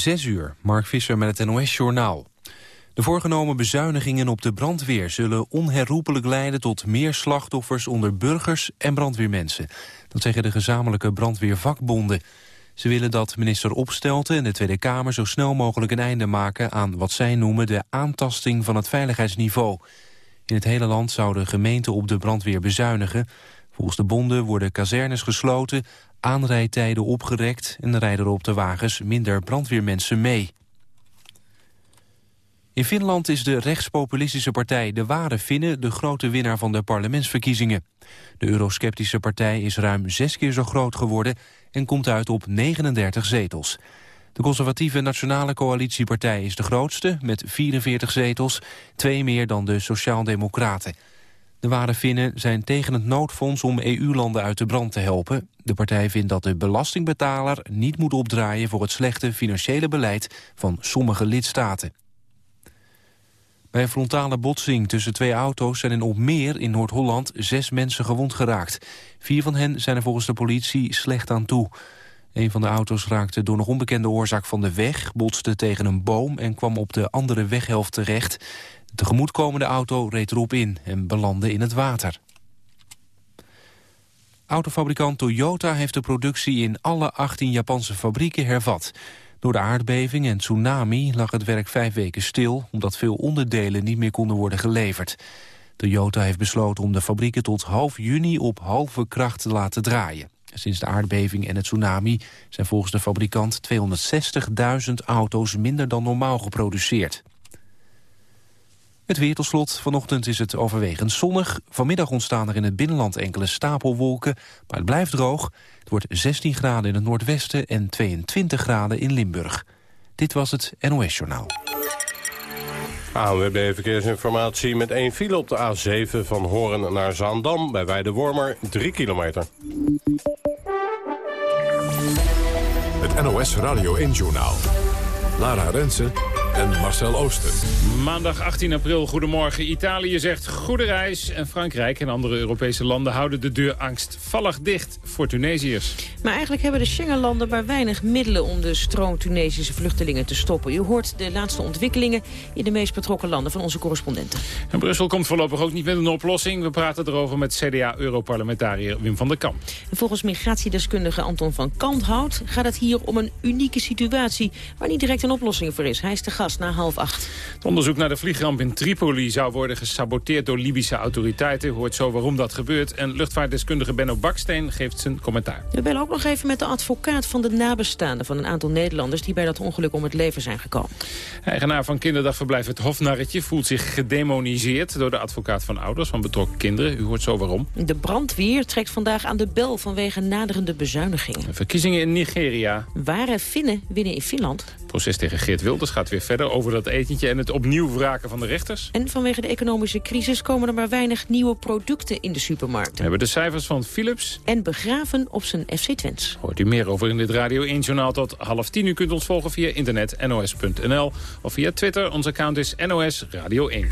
Zes uur, Mark Visser met het NOS-journaal. De voorgenomen bezuinigingen op de brandweer zullen onherroepelijk leiden tot meer slachtoffers onder burgers en brandweermensen. Dat zeggen de gezamenlijke brandweervakbonden. Ze willen dat minister Opstelten en de Tweede Kamer zo snel mogelijk een einde maken aan wat zij noemen de aantasting van het veiligheidsniveau. In het hele land zouden gemeenten op de brandweer bezuinigen. Volgens de bonden worden kazernes gesloten, aanrijdtijden opgerekt... en rijden er op de wagens minder brandweermensen mee. In Finland is de rechtspopulistische partij De Ware Finnen... de grote winnaar van de parlementsverkiezingen. De eurosceptische partij is ruim zes keer zo groot geworden... en komt uit op 39 zetels. De conservatieve Nationale Coalitiepartij is de grootste... met 44 zetels, twee meer dan de Sociaaldemocraten... De ware Finnen zijn tegen het noodfonds om EU-landen uit de brand te helpen. De partij vindt dat de belastingbetaler niet moet opdraaien... voor het slechte financiële beleid van sommige lidstaten. Bij een frontale botsing tussen twee auto's zijn in Opmeer in Noord-Holland zes mensen gewond geraakt. Vier van hen zijn er volgens de politie slecht aan toe. Een van de auto's raakte door nog onbekende oorzaak van de weg, botste tegen een boom en kwam op de andere weghelft terecht. De tegemoetkomende auto reed erop in en belandde in het water. Autofabrikant Toyota heeft de productie in alle 18 Japanse fabrieken hervat. Door de aardbeving en tsunami lag het werk vijf weken stil... omdat veel onderdelen niet meer konden worden geleverd. Toyota heeft besloten om de fabrieken tot half juni op halve kracht te laten draaien. Sinds de aardbeving en het tsunami zijn volgens de fabrikant 260.000 auto's minder dan normaal geproduceerd. Het weer tot slot. Vanochtend is het overwegend zonnig. Vanmiddag ontstaan er in het binnenland enkele stapelwolken. Maar het blijft droog. Het wordt 16 graden in het noordwesten en 22 graden in Limburg. Dit was het NOS Journaal. ANWB Verkeersinformatie met één file op de A7 van Horen naar Zaandam... bij Weidewormer, 3 kilometer. Het NOS Radio 1 Journaal. Lara Rensen en Marcel Ooster. Maandag 18 april, goedemorgen. Italië zegt goede reis en Frankrijk en andere Europese landen houden de deur angstvallig dicht voor Tunesiërs. Maar eigenlijk hebben de Schengenlanden maar weinig middelen om de stroom Tunesische vluchtelingen te stoppen. U hoort de laatste ontwikkelingen in de meest betrokken landen van onze correspondenten. En Brussel komt voorlopig ook niet met een oplossing. We praten erover met CDA-europarlementariër Wim van der Kamp. En volgens migratiedeskundige Anton van Kanthout gaat het hier om een unieke situatie waar niet direct een oplossing voor is. Hij is de gast na half acht. Het onderzoek naar de vliegramp in Tripoli zou worden gesaboteerd door Libische autoriteiten. Hoort zo waarom dat gebeurt. En luchtvaartdeskundige Benno Baksteen geeft zijn commentaar. We bellen ook nog even met de advocaat van de nabestaanden van een aantal Nederlanders die bij dat ongeluk om het leven zijn gekomen. Eigenaar van kinderdagverblijf Het Hofnarretje voelt zich gedemoniseerd door de advocaat van ouders van betrokken kinderen. U hoort zo waarom. De brandweer trekt vandaag aan de bel vanwege naderende bezuinigingen. Verkiezingen in Nigeria. Ware Finnen winnen in Finland. Het proces tegen Geert Wilders gaat weer verder over dat etentje en het opnieuw wraken van de rechters. En vanwege de economische crisis komen er maar weinig nieuwe producten in de supermarkten. We hebben de cijfers van Philips. En begraven op zijn FC Twents. Hoort u meer over in dit Radio 1 Journaal tot half tien. U kunt ons volgen via internet nos.nl of via Twitter. Ons account is NOS Radio 1.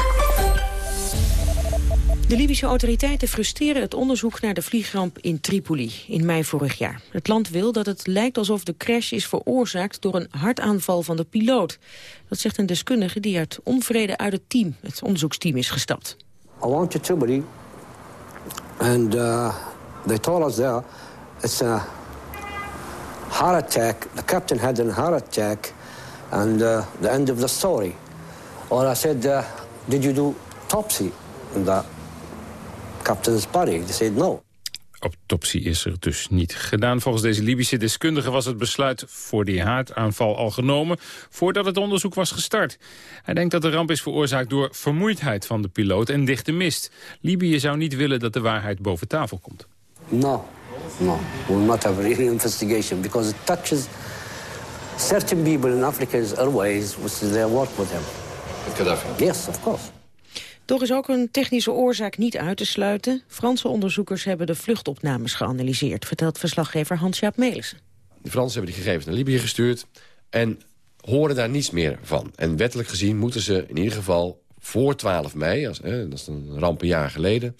De Libische autoriteiten frustreren het onderzoek naar de vliegramp in Tripoli in mei vorig jaar. Het land wil dat het lijkt alsof de crash is veroorzaakt door een hartaanval van de piloot. Dat zegt een deskundige die uit onvrede uit het team, het onderzoeksteam, is gestapt. I went to Tripoli and uh, they told us there it's a heart attack. The captain had a heart attack and uh, the end of the story. Or I said, uh, did you do autopsy on the captain's body? They said no. Autopsie is er dus niet gedaan. Volgens deze Libische deskundige was het besluit voor die hartaanval al genomen... voordat het onderzoek was gestart. Hij denkt dat de ramp is veroorzaakt door vermoeidheid van de piloot en dichte mist. Libië zou niet willen dat de waarheid boven tafel komt. No, no, we will not have a real investigation because it touches certain people in Africa's airways, which they work with him. Gaddafi? Yes, of course. Toch is ook een technische oorzaak niet uit te sluiten. Franse onderzoekers hebben de vluchtopnames geanalyseerd... vertelt verslaggever Hans-Jaap Melissen. De Fransen hebben die gegevens naar Libië gestuurd... en horen daar niets meer van. En wettelijk gezien moeten ze in ieder geval voor 12 mei... Als, dat is een ramp een jaar geleden...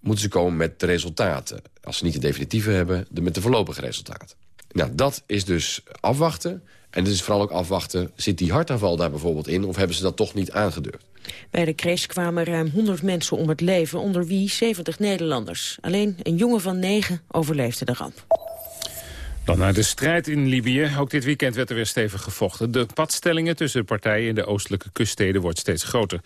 moeten ze komen met de resultaten. Als ze niet de definitieve hebben, de, met de voorlopige resultaten. Nou, dat is dus afwachten. En het is vooral ook afwachten, zit die hartaanval daar bijvoorbeeld in... of hebben ze dat toch niet aangedurfd? Bij de crash kwamen ruim 100 mensen om het leven, onder wie 70 Nederlanders. Alleen een jongen van 9 overleefde de ramp. Dan naar de strijd in Libië. Ook dit weekend werd er weer stevig gevochten. De padstellingen tussen de partijen in de oostelijke kuststeden wordt steeds groter.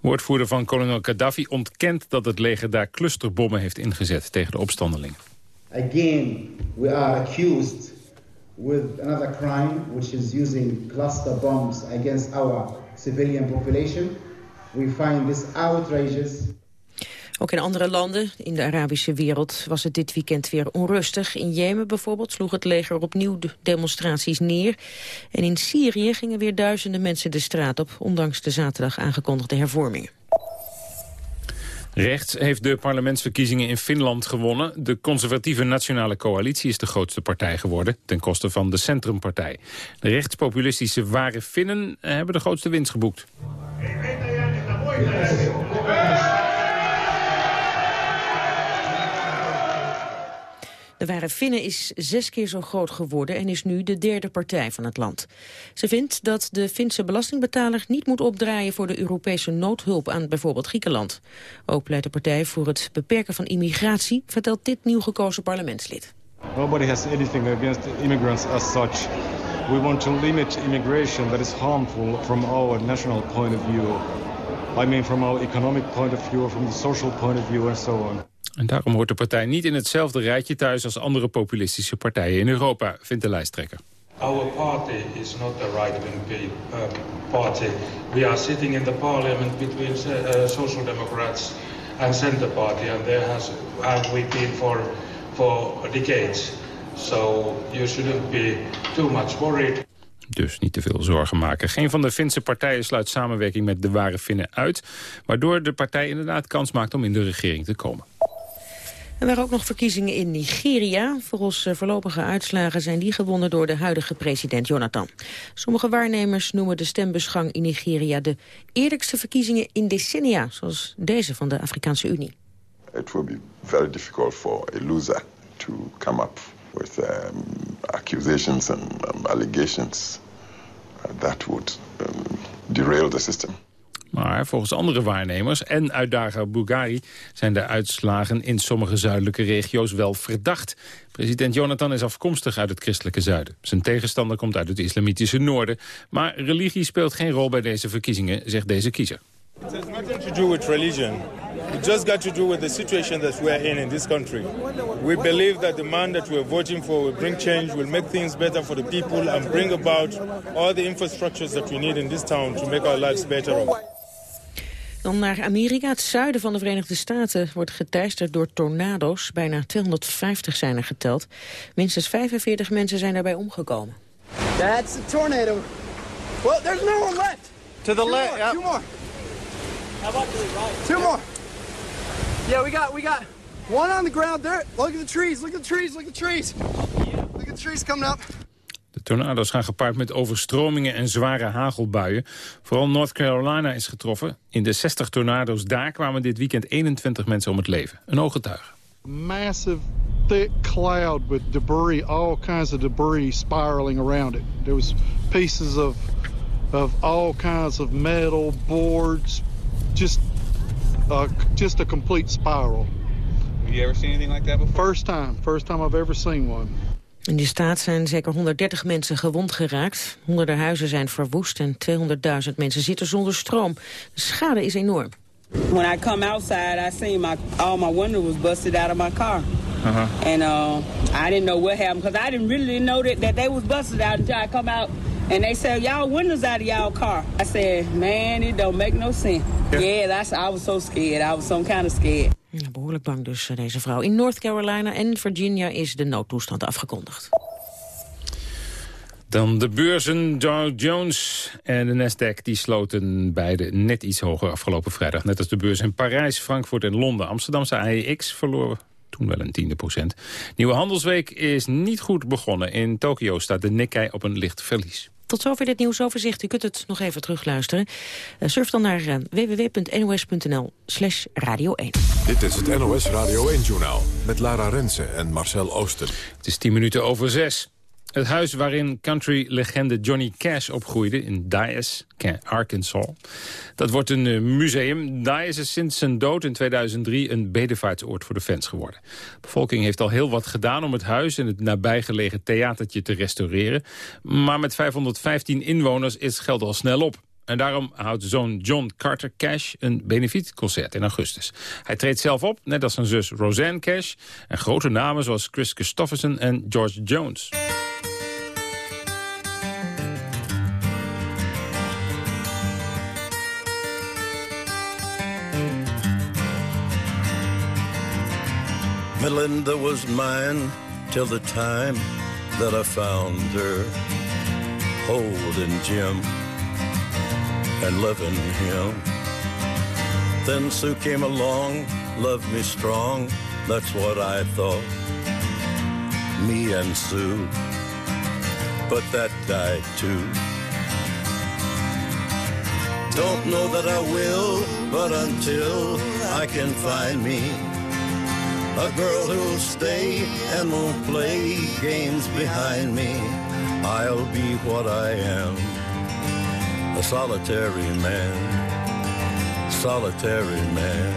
Woordvoerder van kolonel Gaddafi ontkent dat het leger daar clusterbommen heeft ingezet tegen de opstandelingen. Again, we are accused with another crime, which is using cluster bombs against our civilian population. We find this outrageous ook in andere landen in de Arabische wereld was het dit weekend weer onrustig. In Jemen bijvoorbeeld sloeg het leger opnieuw de demonstraties neer. En in Syrië gingen weer duizenden mensen de straat op... ondanks de zaterdag aangekondigde hervormingen. Rechts heeft de parlementsverkiezingen in Finland gewonnen. De conservatieve Nationale Coalitie is de grootste partij geworden... ten koste van de Centrumpartij. De rechtspopulistische Ware Finnen hebben de grootste winst geboekt. De Ware Finnen is zes keer zo groot geworden en is nu de derde partij van het land. Ze vindt dat de Finse belastingbetaler niet moet opdraaien voor de Europese noodhulp aan bijvoorbeeld Griekenland. Ook pleit de partij voor het beperken van immigratie, vertelt dit nieuw gekozen parlementslid. Nobody has anything against immigrants as such. We want to limit immigration that is harmful from our national point of view. I mean from our economic point of view, from the social point of view and so on. En daarom hoort de partij niet in hetzelfde rijtje thuis als andere populistische partijen in Europa, vindt de lijsttrekker. Our party is not a right-wing uh, party. We are sitting in the parliament between uh, social democrats and center party, and there has have we been for for decades. So you shouldn't be too much worried. Dus niet te veel zorgen maken. Geen van de Finse partijen sluit samenwerking met de ware Finnen uit... waardoor de partij inderdaad kans maakt om in de regering te komen. Er waren ook nog verkiezingen in Nigeria. Volgens eh, voorlopige uitslagen zijn die gewonnen door de huidige president Jonathan. Sommige waarnemers noemen de stembusgang in Nigeria de eerlijkste verkiezingen in decennia, zoals deze van de Afrikaanse Unie. It will be very difficult for a loser to come up with um, accusations and um, allegations uh, that would um, derail the system. Maar volgens andere waarnemers en uitdager Bulgari zijn de uitslagen in sommige zuidelijke regio's wel verdacht. President Jonathan is afkomstig uit het christelijke zuiden. Zijn tegenstander komt uit het islamitische noorden. Maar religie speelt geen rol bij deze verkiezingen, zegt deze kiezer. It has nothing to do with religion. It just got to do with the situation that we are in in this country. We believe that the man that we are voting for will bring change, will make things better for the people and bring about all the infrastructures that we need in this town to make our lives better. Dan naar Amerika. Het zuiden van de Verenigde Staten wordt geteisterd door tornado's. Bijna 250 zijn er geteld. Minstens 45 mensen zijn daarbij omgekomen. That's a tornado. Well, there's no one left. To the left. Two more. How about to the right? Two more. Yeah, we got we got one on the ground there. Look at the trees. Look at the trees. Look at the trees. Look at the trees coming up. De tornado's gaan gepaard met overstromingen en zware hagelbuien. Vooral North Carolina is getroffen. In de 60 tornado's daar kwamen dit weekend 21 mensen om het leven. Een ooggetuige. Massive thick cloud with debris, all kinds of debris spiraling around it. There was pieces of of all kinds of metal, boards, just uh, just a complete spiral. Have you ever seen anything like that before? First time, first time I've ever seen one. In de staat zijn zeker 130 mensen gewond geraakt. Honderden huizen zijn verwoest en 200.000 mensen zitten zonder stroom. De schade is enorm. When I come outside, I see my all my window was busted out of my car. Uh -huh. And uh, I didn't know what happened because I didn't really know that, that they was busted out until I come out and they said y'all windows out of y'all car. I said, man, it don't make no sense. Yeah, yeah that's I was so scared. I was some kind of scared. Ja, behoorlijk bang dus, eh, deze vrouw. In North Carolina en Virginia is de noodtoestand afgekondigd. Dan de beurzen Dow Jones en de Nasdaq die sloten beide net iets hoger afgelopen vrijdag. Net als de beurs in Parijs, Frankfurt en Londen. Amsterdamse AEX verloor toen wel een tiende procent. Nieuwe handelsweek is niet goed begonnen. In Tokio staat de Nikkei op een licht verlies. Tot zover dit nieuwsoverzicht. U kunt het nog even terugluisteren. Uh, surf dan naar uh, www.nos.nl slash radio 1. Dit is het NOS Radio 1-journaal met Lara Rensen en Marcel Oosten. Het is tien minuten over zes. Het huis waarin country-legende Johnny Cash opgroeide in Dyess, Arkansas. Dat wordt een eh, museum. Dyess is sinds zijn dood in 2003 een bedevaartsoord voor de fans geworden. De bevolking heeft al heel wat gedaan om het huis en het nabijgelegen theatertje te restaureren. Maar met 515 inwoners is geld al snel op. En daarom houdt zoon John Carter Cash een benefietconcert in augustus. Hij treedt zelf op, net als zijn zus Roseanne Cash... en grote namen zoals Chris Christofferson en George Jones. Melinda was mine till the time that I found her holding Jim and loving him. Then Sue came along, loved me strong, that's what I thought. Me and Sue, but that died too. Don't know that I will, but until I can find me a girl who'll stay and won't play games behind me, I'll be what I am a solitary man, solitary man.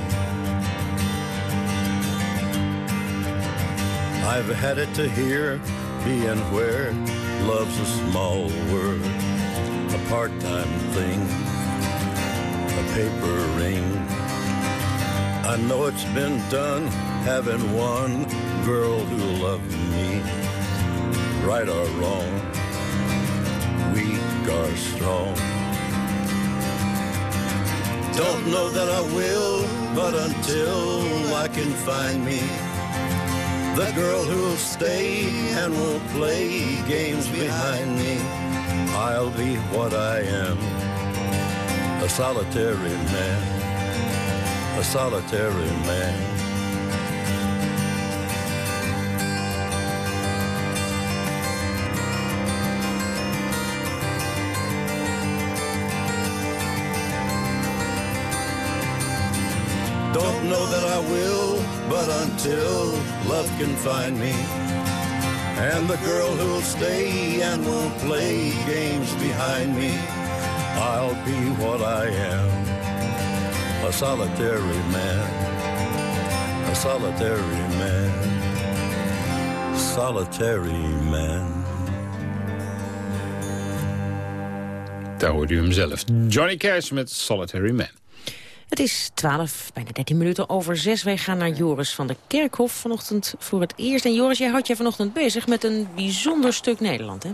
I've had it to hear, being where love's a small word, a part-time thing, a paper ring. I know it's been done having one girl who loved me, right or wrong, weak or strong. Don't know that I will, but until I can find me the girl who'll stay and won't play games behind me, I'll be what I am, a solitary man, a solitary man. Will, but until love can find me. And the girl who'll stay and won't play games behind me. I'll be what I am, a solitary man, a solitary man, solitary man. Daar hoorde u hem zelf. Johnny Cash met Solitary Man. Het is 12, bijna 13 minuten over 6. Wij gaan naar Joris van de Kerkhof vanochtend voor het eerst. En Joris, jij houdt je vanochtend bezig met een bijzonder stuk Nederland, hè?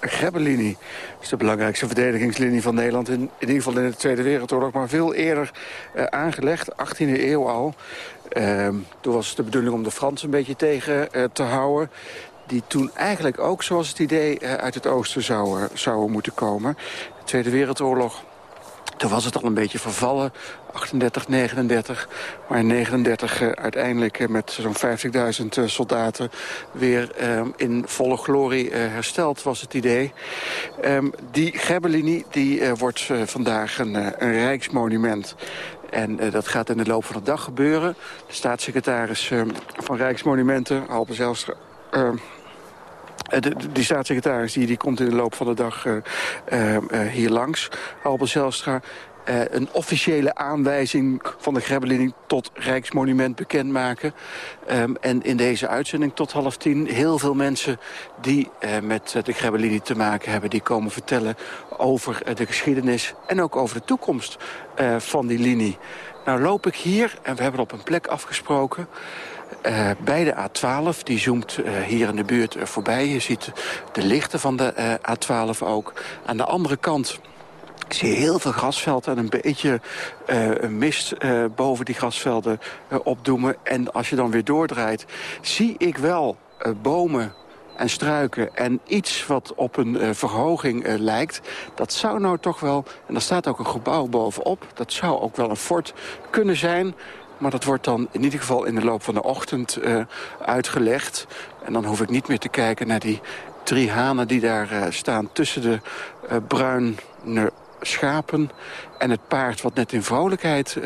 Grebbelinie is de belangrijkste verdedigingslinie van Nederland... In, in ieder geval in de Tweede Wereldoorlog, maar veel eerder uh, aangelegd, 18e eeuw al. Uh, toen was het de bedoeling om de Fransen een beetje tegen uh, te houden die toen eigenlijk ook, zoals het idee, uh, uit het oosten zouden, zouden moeten komen. De Tweede Wereldoorlog toen was het al een beetje vervallen, 38, 39. Maar in 39 uh, uiteindelijk uh, met zo'n 50.000 uh, soldaten weer ehm, in volle glorie eh, hersteld was het idee. Um, die Gebbelinie die, wordt vandaag een, een rijksmonument. En dat gaat in de loop van de dag gebeuren. De staatssecretaris uh, van Rijksmonumenten, Zijlstra... Uh, de, die staatssecretaris die, die komt in de loop van de dag uh, uh, hier langs, Albert Zelstra. Een officiële aanwijzing van de Grebbelinie tot Rijksmonument bekendmaken. Um, en in deze uitzending tot half tien heel veel mensen die met de Grebbelinie te maken hebben... die komen vertellen over de geschiedenis en ook over de toekomst van die linie. Nou loop ik hier en we hebben op een plek afgesproken... Uh, bij de A12, die zoomt uh, hier in de buurt uh, voorbij. Je ziet de lichten van de A12 ook. Aan de andere kant zie je heel veel grasvelden en een beetje mist boven die grasvelden opdoemen. En als je dan weer doordraait, zie ik wel bomen en struiken en iets wat op een verhoging lijkt... dat zou nou toch wel, en daar staat ook een gebouw bovenop... dat zou ook wel een fort kunnen zijn... Maar dat wordt dan in ieder geval in de loop van de ochtend uh, uitgelegd. En dan hoef ik niet meer te kijken naar die drie hanen die daar uh, staan... tussen de uh, bruine schapen en het paard wat net in vrolijkheid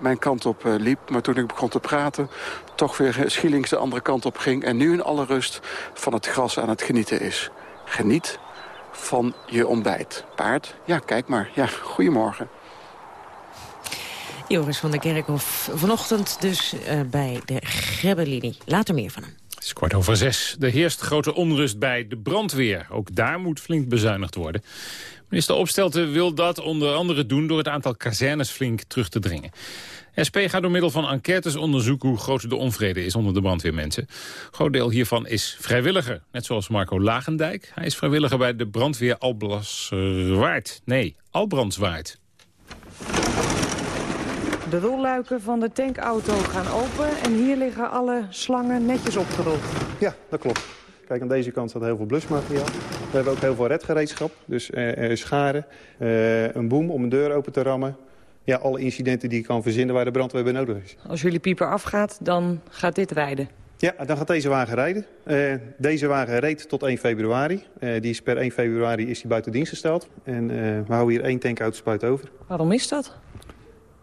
mijn kant op eh, liep. Maar toen ik begon te praten, toch weer schielings de andere kant op ging... en nu in alle rust van het gras aan het genieten is. Geniet van je ontbijt. Paard, ja, kijk maar. Ja, goedemorgen. Joris van der Kerkhof, vanochtend dus uh, bij de Grebbelinie. Later meer van hem. Het is kwart over zes. Er heerst grote onrust bij de brandweer. Ook daar moet flink bezuinigd worden. Minister Opstelten wil dat onder andere doen door het aantal kazernes flink terug te dringen. SP gaat door middel van enquêtes onderzoeken hoe groot de onvrede is onder de brandweermensen. Groot deel hiervan is vrijwilliger, net zoals Marco Lagendijk. Hij is vrijwilliger bij de brandweer Alblaswaard. Nee, Albrandswaard. De rolluiken van de tankauto gaan open en hier liggen alle slangen netjes opgerold. Ja, dat klopt. Kijk, aan deze kant staat heel veel blusmateriaal. We hebben ook heel veel redgereedschap. Dus uh, scharen, uh, een boom om een deur open te rammen. Ja, alle incidenten die ik kan verzinnen waar de brandweer bij nodig is. Als jullie pieper afgaat, dan gaat dit rijden? Ja, dan gaat deze wagen rijden. Uh, deze wagen reed tot 1 februari. Die is per 1 februari is die buiten dienst gesteld. En we houden hier één tankauto over. Waarom is dat?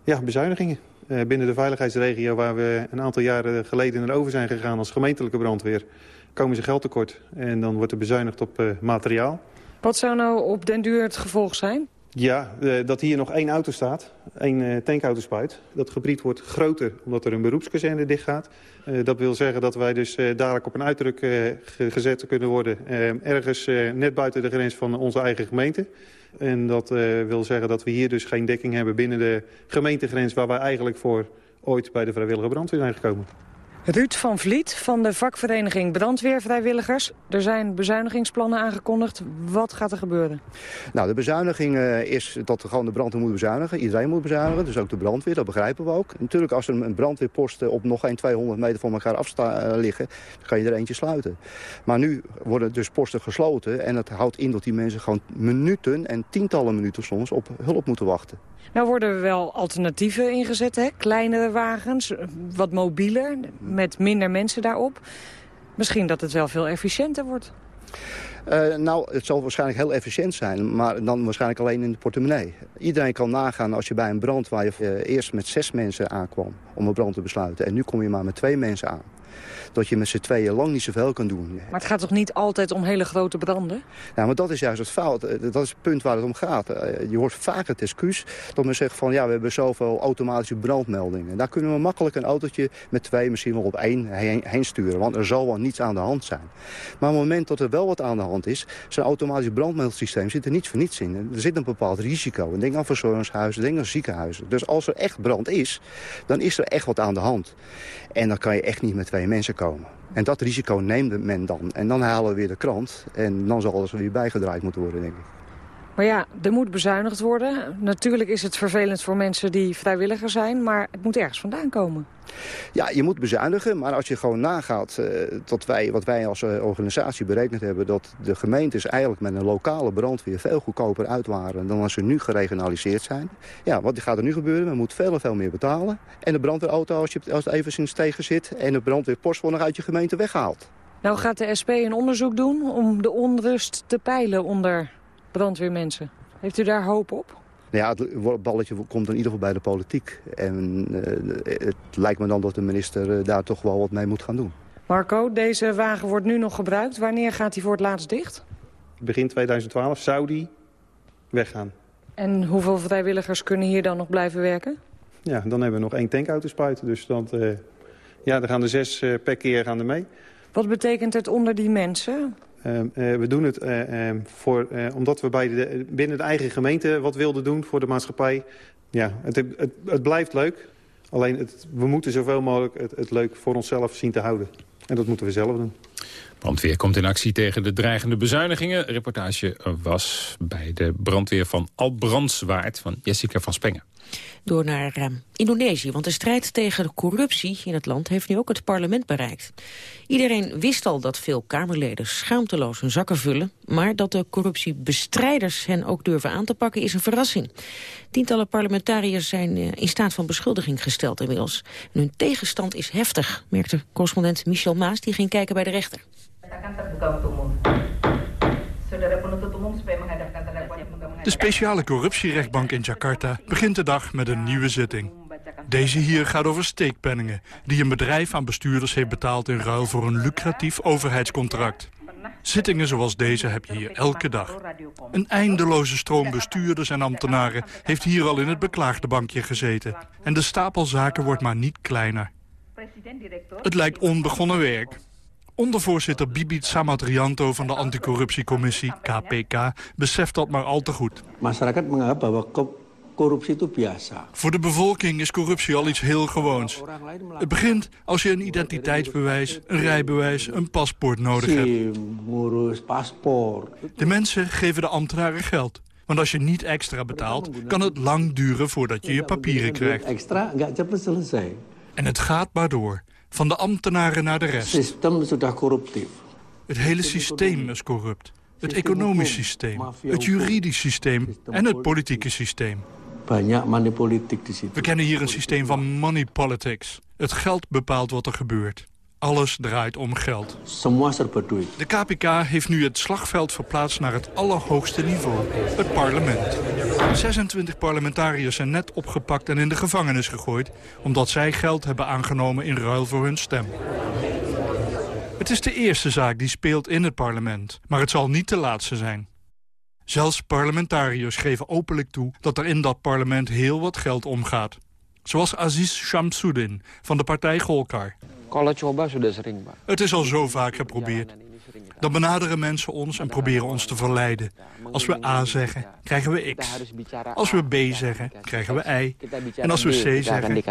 Ja, bezuinigingen. binnen de veiligheidsregio waar we een aantal jaren geleden naar over zijn gegaan als gemeentelijke brandweer komen ze geld tekort. En dan wordt er bezuinigd op uh, materiaal. Wat zou nou op den duur het gevolg zijn? Ja, uh, dat hier nog één auto staat, één tankauto Dat gebied wordt groter omdat er een beroepskazerne dicht gaat. dat wil zeggen dat wij dus dadelijk op een uitdruk gezet kunnen worden... ergens net buiten de grens van onze eigen gemeente. En dat wil zeggen dat we hier dus geen dekking hebben binnen de gemeentegrens... waar wij eigenlijk voor ooit bij de vrijwillige brandweer zijn gekomen. Ruud van Vliet van de vakvereniging Brandweervrijwilligers. Er zijn bezuinigingsplannen aangekondigd. Wat gaat er gebeuren? Nou, de bezuiniging uh, is dat gewoon de brandweer moet bezuinigen. Iedereen moet bezuinigen, dus ook de brandweer, dat begrijpen we ook. Natuurlijk, als er een brandweerpost op nog geen 200 meter van elkaar af uh, liggen... dan kan je er eentje sluiten. Maar nu worden dus posten gesloten en dat houdt in dat die mensen gewoon minuten... en tientallen minuten soms op hulp moeten wachten. Nou worden er wel alternatieven ingezet, hè? kleinere wagens, wat mobieler, met minder mensen daarop. Misschien dat het wel veel efficiënter wordt. Uh, nou, het zal waarschijnlijk heel efficiënt zijn, maar dan waarschijnlijk alleen in de portemonnee. Iedereen kan nagaan als je bij een brand waar je uh, eerst met zes mensen aankwam om een brand te besluiten... en nu kom je maar met twee mensen aan dat je met z'n tweeën lang niet zoveel kan doen. Maar het gaat toch niet altijd om hele grote branden? Ja, maar dat is juist het fout. Eh, dat is het punt waar het om gaat. Eh, je hoort vaak het excuus dat men zegt van ja, we hebben zoveel automatische brandmeldingen. Daar kunnen we makkelijk een autootje met twee misschien wel op één heen, sturen. Want er zal wel niets aan de hand zijn. Maar op het moment dat er wel wat aan de hand is, zo'n automatisch brandmeldsysteem zit er niets voor niets in. Er zit een bepaald risico. Denk aan verzorgingshuizen, denk aan ziekenhuizen. Dus als er echt brand is, dan is er echt wat aan de hand. En dan kan je echt niet met twee mensen komen. En dat risico neemt men dan. En dan halen we weer de krant. En dan zal alles weer bijgedraaid moeten worden, denk ik. Maar ja, er moet bezuinigd worden. Natuurlijk is het vervelend voor mensen die vrijwilliger zijn, maar het moet ergens vandaan komen. Ja, je moet bezuinigen, maar als je gewoon nagaat uh, dat wij, wat wij als uh, organisatie berekend hebben... dat de gemeentes eigenlijk met een lokale brandweer veel goedkoper uit waren... dan als ze nu geregionaliseerd zijn. Ja, wat gaat er nu gebeuren? Men moet veel en veel meer betalen. En de brandweerauto, als, je, als het even in tegen zit... en de brandweerpost wordt nog uit je gemeente weggehaald. Nou gaat de SP een onderzoek doen om de onrust te peilen onder brandweermensen. Heeft u daar hoop op? Ja, het balletje komt in ieder geval bij de politiek. En uh, het lijkt me dan dat de minister uh, daar toch wel wat mee moet gaan doen. Marco, deze wagen wordt nu nog gebruikt. Wanneer gaat hij voor het laatst dicht? Begin 2012 zou die weggaan. En hoeveel vrijwilligers kunnen hier dan nog blijven werken? Ja, dan hebben we nog één tankauto spuiten. Dus dan, uh, ja, er gaan er zes per keer gaan er mee. Wat betekent het onder die mensen? Uh, uh, we doen het uh, voor, omdat we bij de, binnen de eigen gemeente wat wilden doen voor de maatschappij. Ja, het, het, het blijft leuk. Alleen het, we moeten zoveel mogelijk het, het leuk voor onszelf zien te houden. En dat moeten we zelf doen. Brandweer komt in actie tegen de dreigende bezuinigingen. reportage was bij de brandweer van Albrandswaard van Jessica van Spengen. Door naar uh, Indonesië, want de strijd tegen de corruptie in het land heeft nu ook het parlement bereikt. Iedereen wist al dat veel Kamerleden schaamteloos hun zakken vullen, maar dat de corruptiebestrijders hen ook durven aan te pakken is een verrassing. Tientallen parlementariërs zijn uh, in staat van beschuldiging gesteld inmiddels. Hun tegenstand is heftig, merkte correspondent Michel Maas, die ging kijken bij de rechter. De speciale corruptierechtbank in Jakarta begint de dag met een nieuwe zitting. Deze hier gaat over steekpenningen... die een bedrijf aan bestuurders heeft betaald in ruil voor een lucratief overheidscontract. Zittingen zoals deze heb je hier elke dag. Een eindeloze stroom bestuurders en ambtenaren heeft hier al in het beklaagde bankje gezeten. En de stapel zaken wordt maar niet kleiner. Het lijkt onbegonnen werk. Ondervoorzitter Bibit Samatrianto van de anticorruptiecommissie, KPK, beseft dat maar al te goed. Masyarakat menganggap bahwa corruptie itu biasa. Voor de bevolking is corruptie al iets heel gewoons. Het begint als je een identiteitsbewijs, een rijbewijs, een paspoort nodig hebt. De mensen geven de ambtenaren geld. Want als je niet extra betaalt, kan het lang duren voordat je je papieren krijgt. En het gaat maar door. Van de ambtenaren naar de rest. Het hele systeem is corrupt. Het economisch systeem, het juridisch systeem en het politieke systeem. We kennen hier een systeem van money politics. Het geld bepaalt wat er gebeurt. Alles draait om geld. De KPK heeft nu het slagveld verplaatst naar het allerhoogste niveau. Het parlement. 26 parlementariërs zijn net opgepakt en in de gevangenis gegooid... omdat zij geld hebben aangenomen in ruil voor hun stem. Het is de eerste zaak die speelt in het parlement. Maar het zal niet de laatste zijn. Zelfs parlementariërs geven openlijk toe dat er in dat parlement heel wat geld omgaat. Zoals Aziz Shamsuddin van de partij Golkar. Pak. Het is al zo vaak geprobeerd. Dan benaderen mensen ons en proberen ons te verleiden. Als we A zeggen, krijgen we X. Als we B zeggen, krijgen we Y. En als we C zeggen...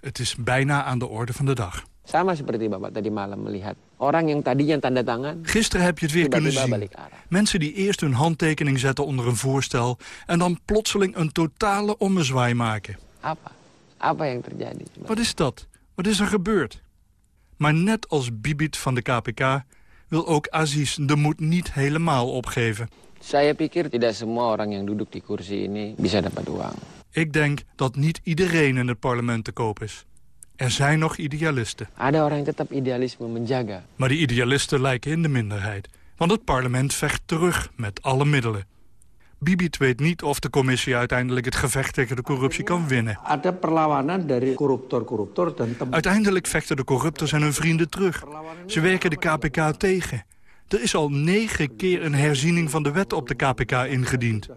Het is bijna aan de orde van de dag. Sama seperti Bapak tadi malam melihat. Orang yang tadinya tanda tangan, Gisteren heb je het weer kunnen zien. Mensen die eerst hun handtekening zetten onder een voorstel... en dan plotseling een totale ommezwaai maken. Apa? Apa yang terjadi? Wat is dat? Wat is er gebeurd? Maar net als Bibit van de KPK wil ook Aziz de moed niet helemaal opgeven. Saya pikir tidak semua orang yang duduk di kursi ini bisa dapat uang. Ik denk dat niet iedereen in het parlement te koop is. Er zijn nog idealisten. Ada orang yang tetap idealisme menjaga. Maar die idealisten lijken in de minderheid. Want het parlement vecht terug met alle middelen. Bibit weet niet of de commissie uiteindelijk het gevecht tegen de corruptie kan winnen. Ada perlawanan dari koruptor-koruptor dan tem- Uiteindelijk vechten de corruptors en hun vrienden terug. Ze werken de KPK tegen. Er is al negen keer een herziening van de wet op de KPK ingediend.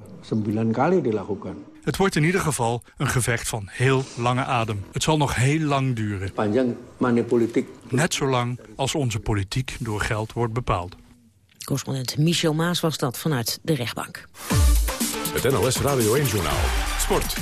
Het wordt in ieder geval een gevecht van heel lange adem. Het zal nog heel lang duren. Net zo lang als onze politiek door geld wordt bepaald. Correspondent Michel Maas was dat vanuit de rechtbank. Het NOS Radio 1-journaal. Sport.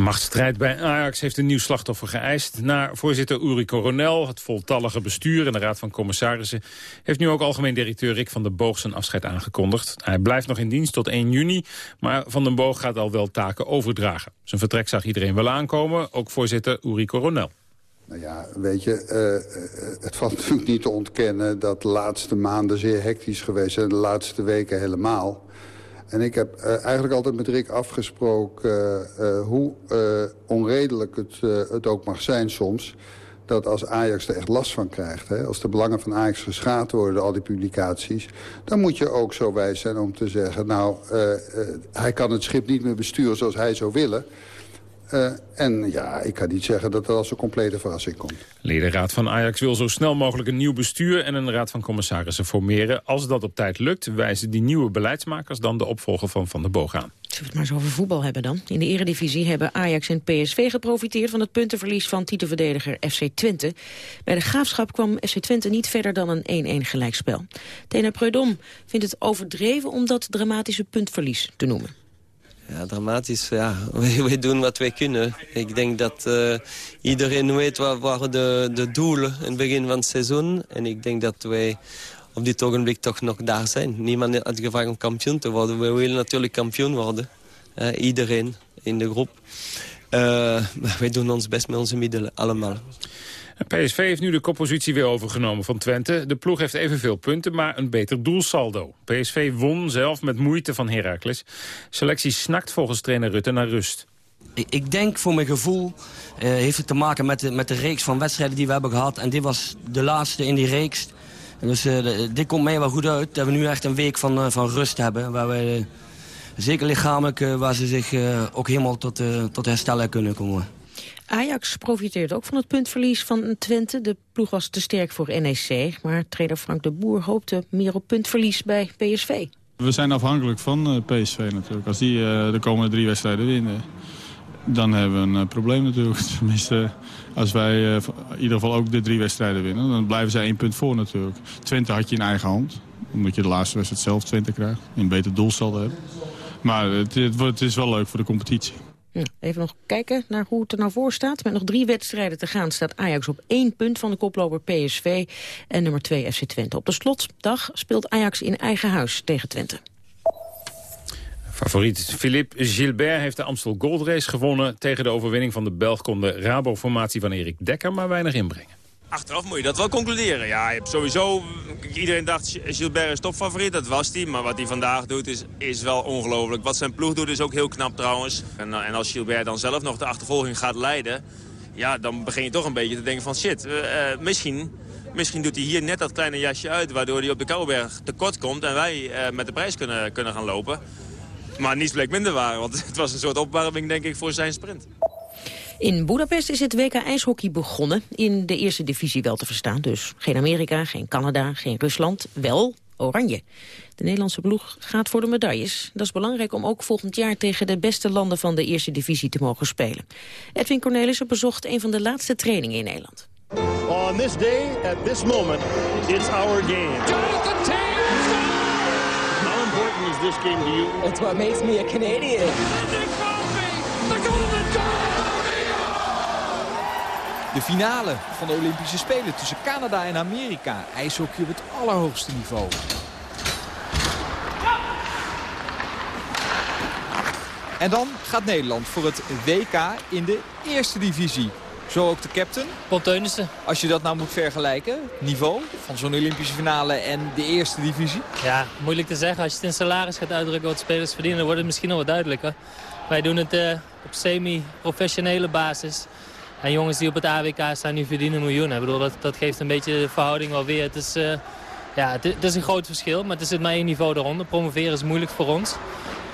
Machtsstrijd bij Ajax heeft een nieuw slachtoffer geëist. Na voorzitter Uri Coronel, het voltallige bestuur en de Raad van Commissarissen... heeft nu ook algemeen directeur Rick van den Boog zijn afscheid aangekondigd. Hij blijft nog in dienst tot 1 juni, maar Van den Boog gaat al wel taken overdragen. Zijn vertrek zag iedereen wel aankomen, ook voorzitter Uri Coronel. Nou ja, weet je, eh, eh, het valt natuurlijk niet te ontkennen... dat de laatste maanden zeer hectisch geweest zijn. De laatste weken helemaal. En ik heb eh, eigenlijk altijd met Rick afgesproken... eh, eh, hoe onredelijk het, het ook mag zijn soms... dat als Ajax er echt last van krijgt... Hè, als de belangen van Ajax geschaad worden, al die publicaties... dan moet je ook zo wijs zijn om te zeggen... nou, hij kan het schip niet meer besturen zoals hij zou willen... Eh, en ja, ik kan niet zeggen dat dat als een complete verrassing komt. Ledenraad van Ajax wil zo snel mogelijk een nieuw bestuur en een raad van commissarissen formeren. Als dat op tijd lukt, wijzen die nieuwe beleidsmakers dan de opvolger van Van der Boog aan. Zullen we het maar eens over voetbal hebben dan? In de eredivisie hebben Ajax en PSV geprofiteerd van het puntenverlies van titelverdediger FC Twente. Bij de Graafschap kwam FC Twente niet verder dan een 1-1 gelijkspel. Tena Preudom vindt het overdreven om dat dramatische puntverlies te noemen. Ja, dramatisch. Ja. Wij doen wat wij kunnen. Ik denk dat eh, iedereen weet wat waren de, de doelen in het begin van het seizoen. En ik denk dat wij op dit ogenblik toch nog daar zijn. Niemand had gevraagd om kampioen te worden. We willen natuurlijk kampioen worden. Eh, iedereen in de groep. Eh, maar wij doen ons best met onze middelen, allemaal. PSV heeft nu de koppositie weer overgenomen van Twente. De ploeg heeft evenveel punten, maar een beter doelsaldo. PSV won zelf met moeite van Heracles. Selectie snakt volgens trainer Rutte naar rust. Ik- denk voor mijn gevoel eh, heeft het te maken met de, met de reeks van wedstrijden die we hebben gehad. En dit was de laatste in die reeks. Dus eh, dit komt mij wel goed uit. Dat we nu echt een week van, eh, van rust hebben. Waar we zeker lichamelijk, waar ze zich ook helemaal tot, tot herstellen kunnen komen. Ajax profiteert ook van het puntverlies van Twente. De ploeg was te sterk voor NEC, maar trainer Frank de Boer hoopte meer op puntverlies bij PSV. We zijn afhankelijk van PSV natuurlijk. Als die de komende drie wedstrijden winnen, dan hebben we een probleem natuurlijk. Tenminste, als wij in ieder geval ook de drie wedstrijden winnen, dan blijven zij één punt voor natuurlijk. Twente had je in eigen hand omdat je de laatste wedstrijd zelf 20 krijgt. En een beter doelsaldo hebt. Maar het, het, is wel leuk voor de competitie. Even nog kijken naar hoe het er nou voor staat. Met nog drie wedstrijden te gaan staat Ajax op één punt van de koploper PSV en nummer 2 FC Twente. Op de slotdag speelt Ajax in eigen huis tegen Twente. Favoriet Philippe Gilbert heeft de Amstel Gold Race gewonnen. Tegen de overwinning van de Belg kon de Rabo-formatie van Erik Dekker maar weinig inbrengen. Achteraf moet je dat wel concluderen. Ja, je hebt sowieso, iedereen dacht Gilbert is topfavoriet, dat was hij. Maar wat hij vandaag doet is, is wel ongelooflijk. Wat zijn ploeg doet is ook heel knap trouwens. En, eh, en als Gilbert dan zelf nog de achtervolging gaat leiden... ja, dan begin je toch een beetje te denken van shit, uh, misschien, misschien doet hij hier net dat kleine jasje uit... waardoor hij op de Kouwberg tekort komt en wij met de prijs kunnen, kunnen gaan lopen. Maar niets bleek minder waar, want het was een soort opwarming denk ik voor zijn sprint. In Budapest is het WK ijshockey begonnen. In de eerste divisie wel te verstaan. Dus geen Amerika, geen Canada, geen Rusland. Wel Oranje. De Nederlandse ploeg gaat voor de medailles. Dat is belangrijk om ook volgend jaar tegen de beste landen van de eerste divisie te mogen spelen. Edwin Cornelissen bezocht een van de laatste trainingen in Nederland. On this day, at this moment, it's our game. Jonathan Taylor! How important is this game to you? It's what makes me a Canadian. De finale van de Olympische Spelen tussen Canada en Amerika. IJshockey op het allerhoogste niveau. En dan gaat Nederland voor het WK in de eerste divisie. Zo ook de captain. Paul Teunissen. Als je dat nou moet vergelijken, niveau van zo'n Olympische finale en de eerste divisie? Ja, moeilijk te zeggen. Als je het in salaris gaat uitdrukken wat spelers verdienen, dan wordt het misschien nog wat duidelijker. Wij doen het uh, op semi-professionele basis. En jongens die op het AWK staan, die verdienen miljoenen. Ik bedoel, dat, dat geeft een beetje de verhouding wel weer. Het is, uh, ja, het, het, is een groot verschil, maar het zit maar één niveau eronder. Promoveren is moeilijk voor ons.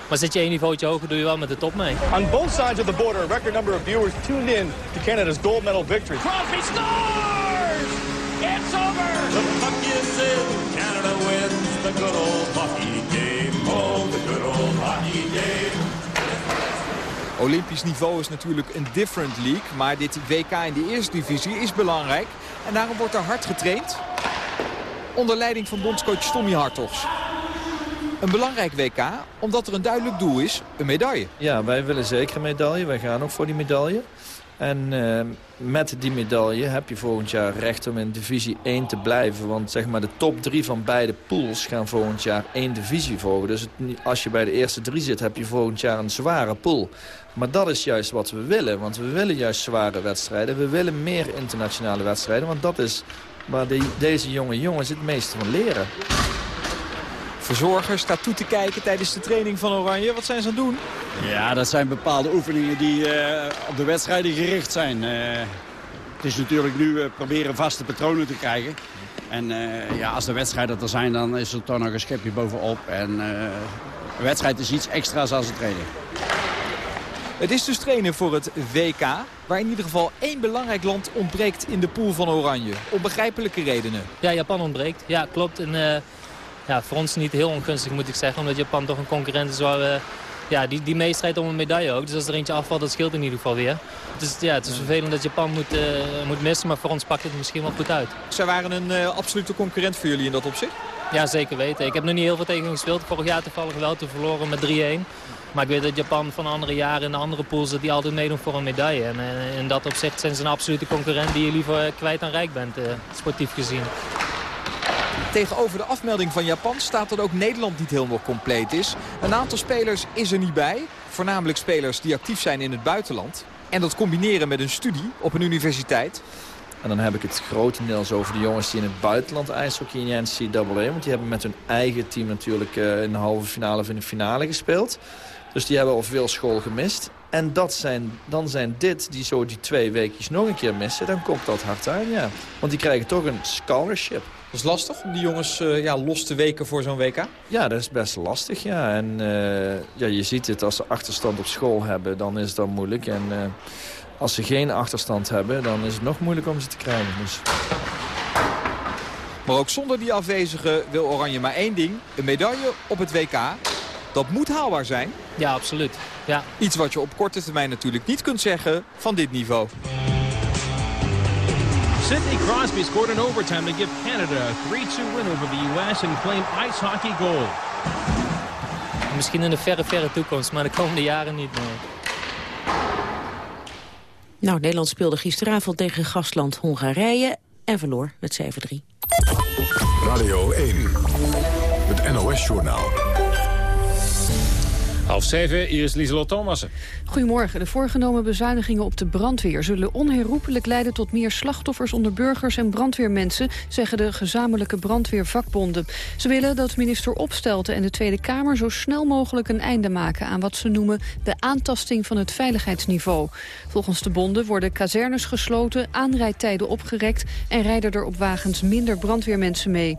Maar zit je één niveautje hoger, doe je wel met de top mee. On both sides of the border, a record number of viewers tuned in to Canada's gold medal victory. Crosby scores! It's over! The puck is in. Canada wins the good old hockey game. Oh, the good old hockey game. Olympisch niveau is natuurlijk een different league. Maar dit WK in de eerste divisie is belangrijk. En daarom wordt er hard getraind. Onder leiding van bondscoach Tommy Hartogs. Een belangrijk WK, omdat er een duidelijk doel is, een medaille. Ja, wij willen zeker een medaille. Wij gaan ook voor die medaille. En uh, met die medaille heb je volgend jaar recht om in divisie 1 te blijven. Want zeg maar de top 3 van beide pools gaan volgend jaar één divisie volgen. Dus als je bij de eerste drie zit, heb je volgend jaar een zware pool. Maar dat is juist wat we willen. Want we willen juist zware wedstrijden. We willen meer internationale wedstrijden. Want dat is waar die, deze jonge jongens het meeste van leren. Verzorger staat toe te kijken tijdens de training van Oranje. Wat zijn ze aan het doen? Ja, dat zijn bepaalde oefeningen die uh, op de wedstrijden gericht zijn. Uh, het is natuurlijk nu uh, proberen vaste patronen te krijgen. En ja, als de wedstrijden er zijn, dan is er toch nog een schepje bovenop. En een wedstrijd is iets extra's als het trainen. Het is dus trainen voor het WK, waar in ieder geval één belangrijk land ontbreekt in de pool van Oranje. Om begrijpelijke redenen. Ja, Japan ontbreekt. Ja, klopt. En, ja, voor ons niet heel ongunstig moet ik zeggen. Omdat Japan toch een concurrent is waar we... Ja, die, die meestrijdt om een medaille ook. Dus als er eentje afvalt, dat scheelt in ieder geval weer. Dus ja, het is vervelend dat Japan moet, uh, moet missen. Maar voor ons pakt het misschien wel goed uit. Zij waren een uh, absolute concurrent voor jullie in dat opzicht? Ja, zeker weten. Ik heb nog niet heel veel tegen gespeeld. Vorig jaar toevallig wel te verloren met 3-1. Maar ik weet dat Japan van andere jaren in de andere pools... dat die altijd meedoen voor een medaille. En uh, in dat opzicht zijn ze een absolute concurrent... die je liever kwijt dan rijk bent, sportief gezien. Tegenover de afmelding van Japan staat dat ook Nederland niet helemaal compleet is. Een aantal spelers is er niet bij. Voornamelijk spelers die actief zijn in het buitenland. En dat combineren met een studie op een universiteit. En dan heb ik het grotendeels over de jongens die in het buitenland ijshockey in de NCAA. Want die hebben met hun eigen team natuurlijk in de halve finale of in de finale gespeeld. Dus die hebben al veel school gemist. En dat zijn, dan zijn dit, die zo die twee weekjes nog een keer missen, dan komt dat hard aan, ja. Want die krijgen toch een scholarship. Dat is lastig om die jongens uh, ja, los te weken voor zo'n WK? Ja, dat is best lastig, ja. En uh, ja, je ziet het, als ze achterstand op school hebben, dan is dat moeilijk. En uh, als ze geen achterstand hebben, dan is het nog moeilijker om ze te krijgen. Dus... Maar ook zonder die afwezigen wil Oranje maar één ding. Een medaille op het WK. Dat moet haalbaar zijn. Ja, absoluut. Ja. Iets wat je op korte termijn natuurlijk niet kunt zeggen van dit niveau. Sidney Crosby scored in overtime to give Canada a 3-2 win over the U.S. and claim ice hockey gold. Misschien in de verre, verre toekomst, maar de komende jaren niet meer. Nou, Nederland speelde gisteravond tegen gastland Hongarije en verloor met 7-3. Radio 1, het NOS-journaal. Half zeven, hier is Lieselot Thomassen. Goedemorgen. De voorgenomen bezuinigingen op de brandweer... zullen onherroepelijk leiden tot meer slachtoffers onder burgers en brandweermensen... zeggen de gezamenlijke brandweervakbonden. Ze willen dat minister Opstelten en de Tweede Kamer... zo snel mogelijk een einde maken aan wat ze noemen... de aantasting van het veiligheidsniveau. Volgens de bonden worden kazernes gesloten, aanrijdtijden opgerekt... en rijden er op wagens minder brandweermensen mee.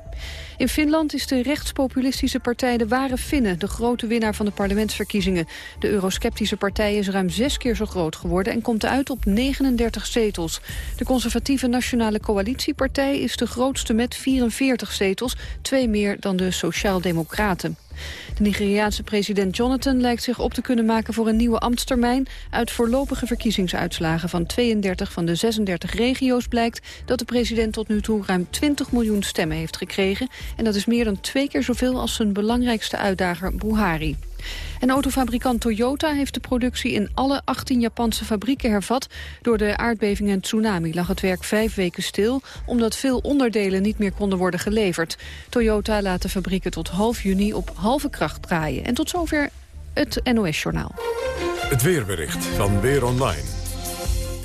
In Finland is de rechtspopulistische partij De Ware Finnen... de grote winnaar van de parlementsverkiezingen. De eurosceptische partij is ruim zes keer zo groot geworden... en komt uit op 39 zetels. De conservatieve Nationale Coalitiepartij is de grootste met 44 zetels... twee meer dan de Sociaaldemocraten. De Nigeriaanse president Jonathan lijkt zich op te kunnen maken voor een nieuwe ambtstermijn. Uit voorlopige verkiezingsuitslagen van 32 van de 36 regio's blijkt dat de president tot nu toe ruim 20 miljoen stemmen heeft gekregen. En dat is meer dan twee keer zoveel als zijn belangrijkste uitdager Buhari. En autofabrikant Toyota heeft de productie in alle 18 Japanse fabrieken hervat. Door de aardbeving en tsunami lag het werk vijf weken stil... omdat veel onderdelen niet meer konden worden geleverd. Toyota laat de fabrieken tot half juni op halve kracht draaien. En tot zover het NOS-journaal. Het weerbericht van Weer Online.